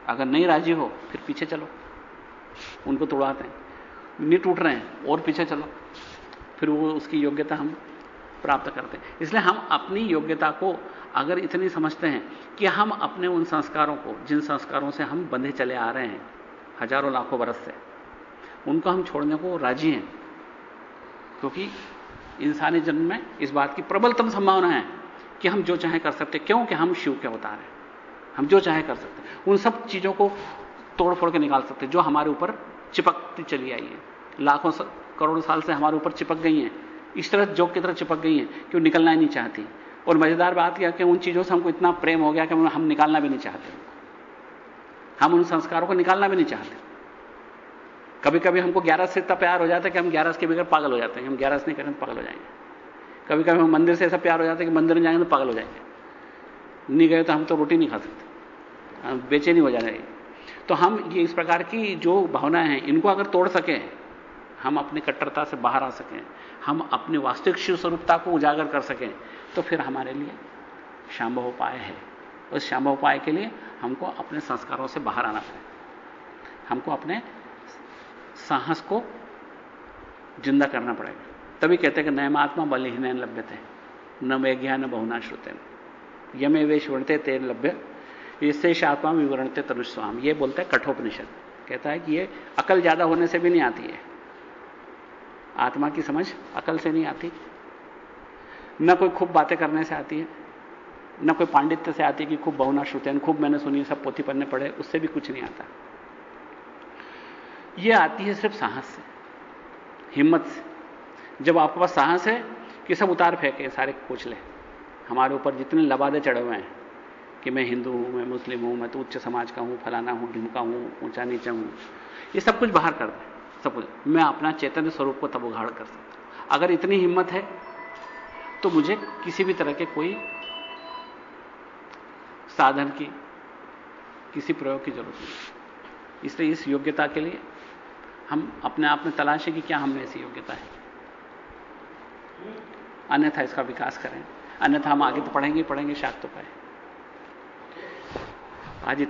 अगर नहीं राज़ी हो, फिर पीछे चलो। उनको तोड़ाते हैं। नहीं टूट रहे हैं, और पीछे चलो। फिर वो उसकी योग्यता हम प्राप्त करते हैं। इसलिए हम अपनी योग्यता को अगर इतनी समझते हैं कि हम अपने उन संस्कारों को, जिन संस्कारों से हम बंधे चले आ रहे हैं, हज़ारों लाखों बरस से, उनको हम छोड़ने को राज़ी हैं। क्योंकि इंसानी जन्म में इस बात की प्रबलतम संभावना है कि हम जो चाहे कर सकते क्योंकि हम शिव के अवतार हैं। हम जो चाहे कर सकते उन सब चीज़ों को तोड़ फोड़ के निकाल सकते जो हमारे ऊपर चिपकती चली आई है। लाखों करोड़ों साल से हमारे ऊपर चिपक गई हैं। इस तरह जोक की तरह चिपक गई हैं कि वो निकलना ही नहीं चाहती। और मज़ेदार बात यह कि उन चीज़ों से हमको इतना प्रेम हो गया कि हम निकालना भी नहीं चाहते। हम उन संस्कारों को निकालना भी नहीं चाहते। कभी कभी हमको ग्यारह से इतना प्यार हो जाता है कि हम ग्यारह के बगैर पागल हो जाते हैं। हम ग्यारह नहीं करें तो पागल हो जाएँगे। कभी कभी हम मंदिर से ऐसा प्यार हो जाता है कि मंदिर में जाएँगे तो पागल हो जाएँगे। नहीं गए तो हम तो रोटी नहीं खा सकते। हम बेचे नहीं हो जाएँगे तो हम ये इस प्रकार की जो भावनाएँ हैं, इनको अगर तोड़ सकें, हम अपनी कट्टरता से बाहर आ सकें, हम अपनी वास्तविक शिव स्वरूपता को उजागर कर सकें तो फिर हमारे लिए शांभव उपाय है। उस शांभव उपाय के लिए हमको अपने संस्कारों से बाहर आना पड़ेगा। हमको अपने साहस को ज़िंदा करना पड़ेगा। तभी कहते हैं कि नयमात्मा बलिहीन लभ्य थे न वे ज्ञान बहुना श्रुते यमे वे श्रणते तेन लभ्य। इससे आत्मा विवरणते तनुस्वाम ये बोलता है कठोपनिषद। कहता है कि ये अकल ज़्यादा होने से भी नहीं आती है। आत्मा की समझ अकल से नहीं आती। न कोई खूब बातें करने से आती है। न कोई पांडित्य से आती है कि खूब बहुना श्रुते खूब मैंने सुनी, सब पोथी पढ़ने पड़े, उससे भी कुछ नहीं आता। यह आती है सिर्फ़ साहस से, हिम्मत से। जब आपके पास साहस है कि सब उतार फेंके सारे पूछ ले। हमारे ऊपर जितने लबादे चढ़े हुए हैं कि मैं हिंदू हूँ, मैं मुस्लिम हूँ, मैं तो उच्च समाज का हूँ, फलाना हूँ, ढिमका हूँ, ऊँचा नीचा हूँ, ये सब कुछ बाहर कर दें, सब कुछ। मैं अपना चैतन्य स्वरूप को तब उघाड़ कर सकता अगर इतनी हिम्मत है तो मुझे किसी भी तरह के कोई साधन की, किसी प्रयोग की ज़रूरत नहीं। इसलिए इस योग्यता के लिए हम अपने आप में तलाशें कि क्या हमें ऐसी योग्यता है? अन्यथा इसका विकास करें। अन्यथा हम आगे तो पढ़ेंगे पढ़ेंगे शायद तो पाए आज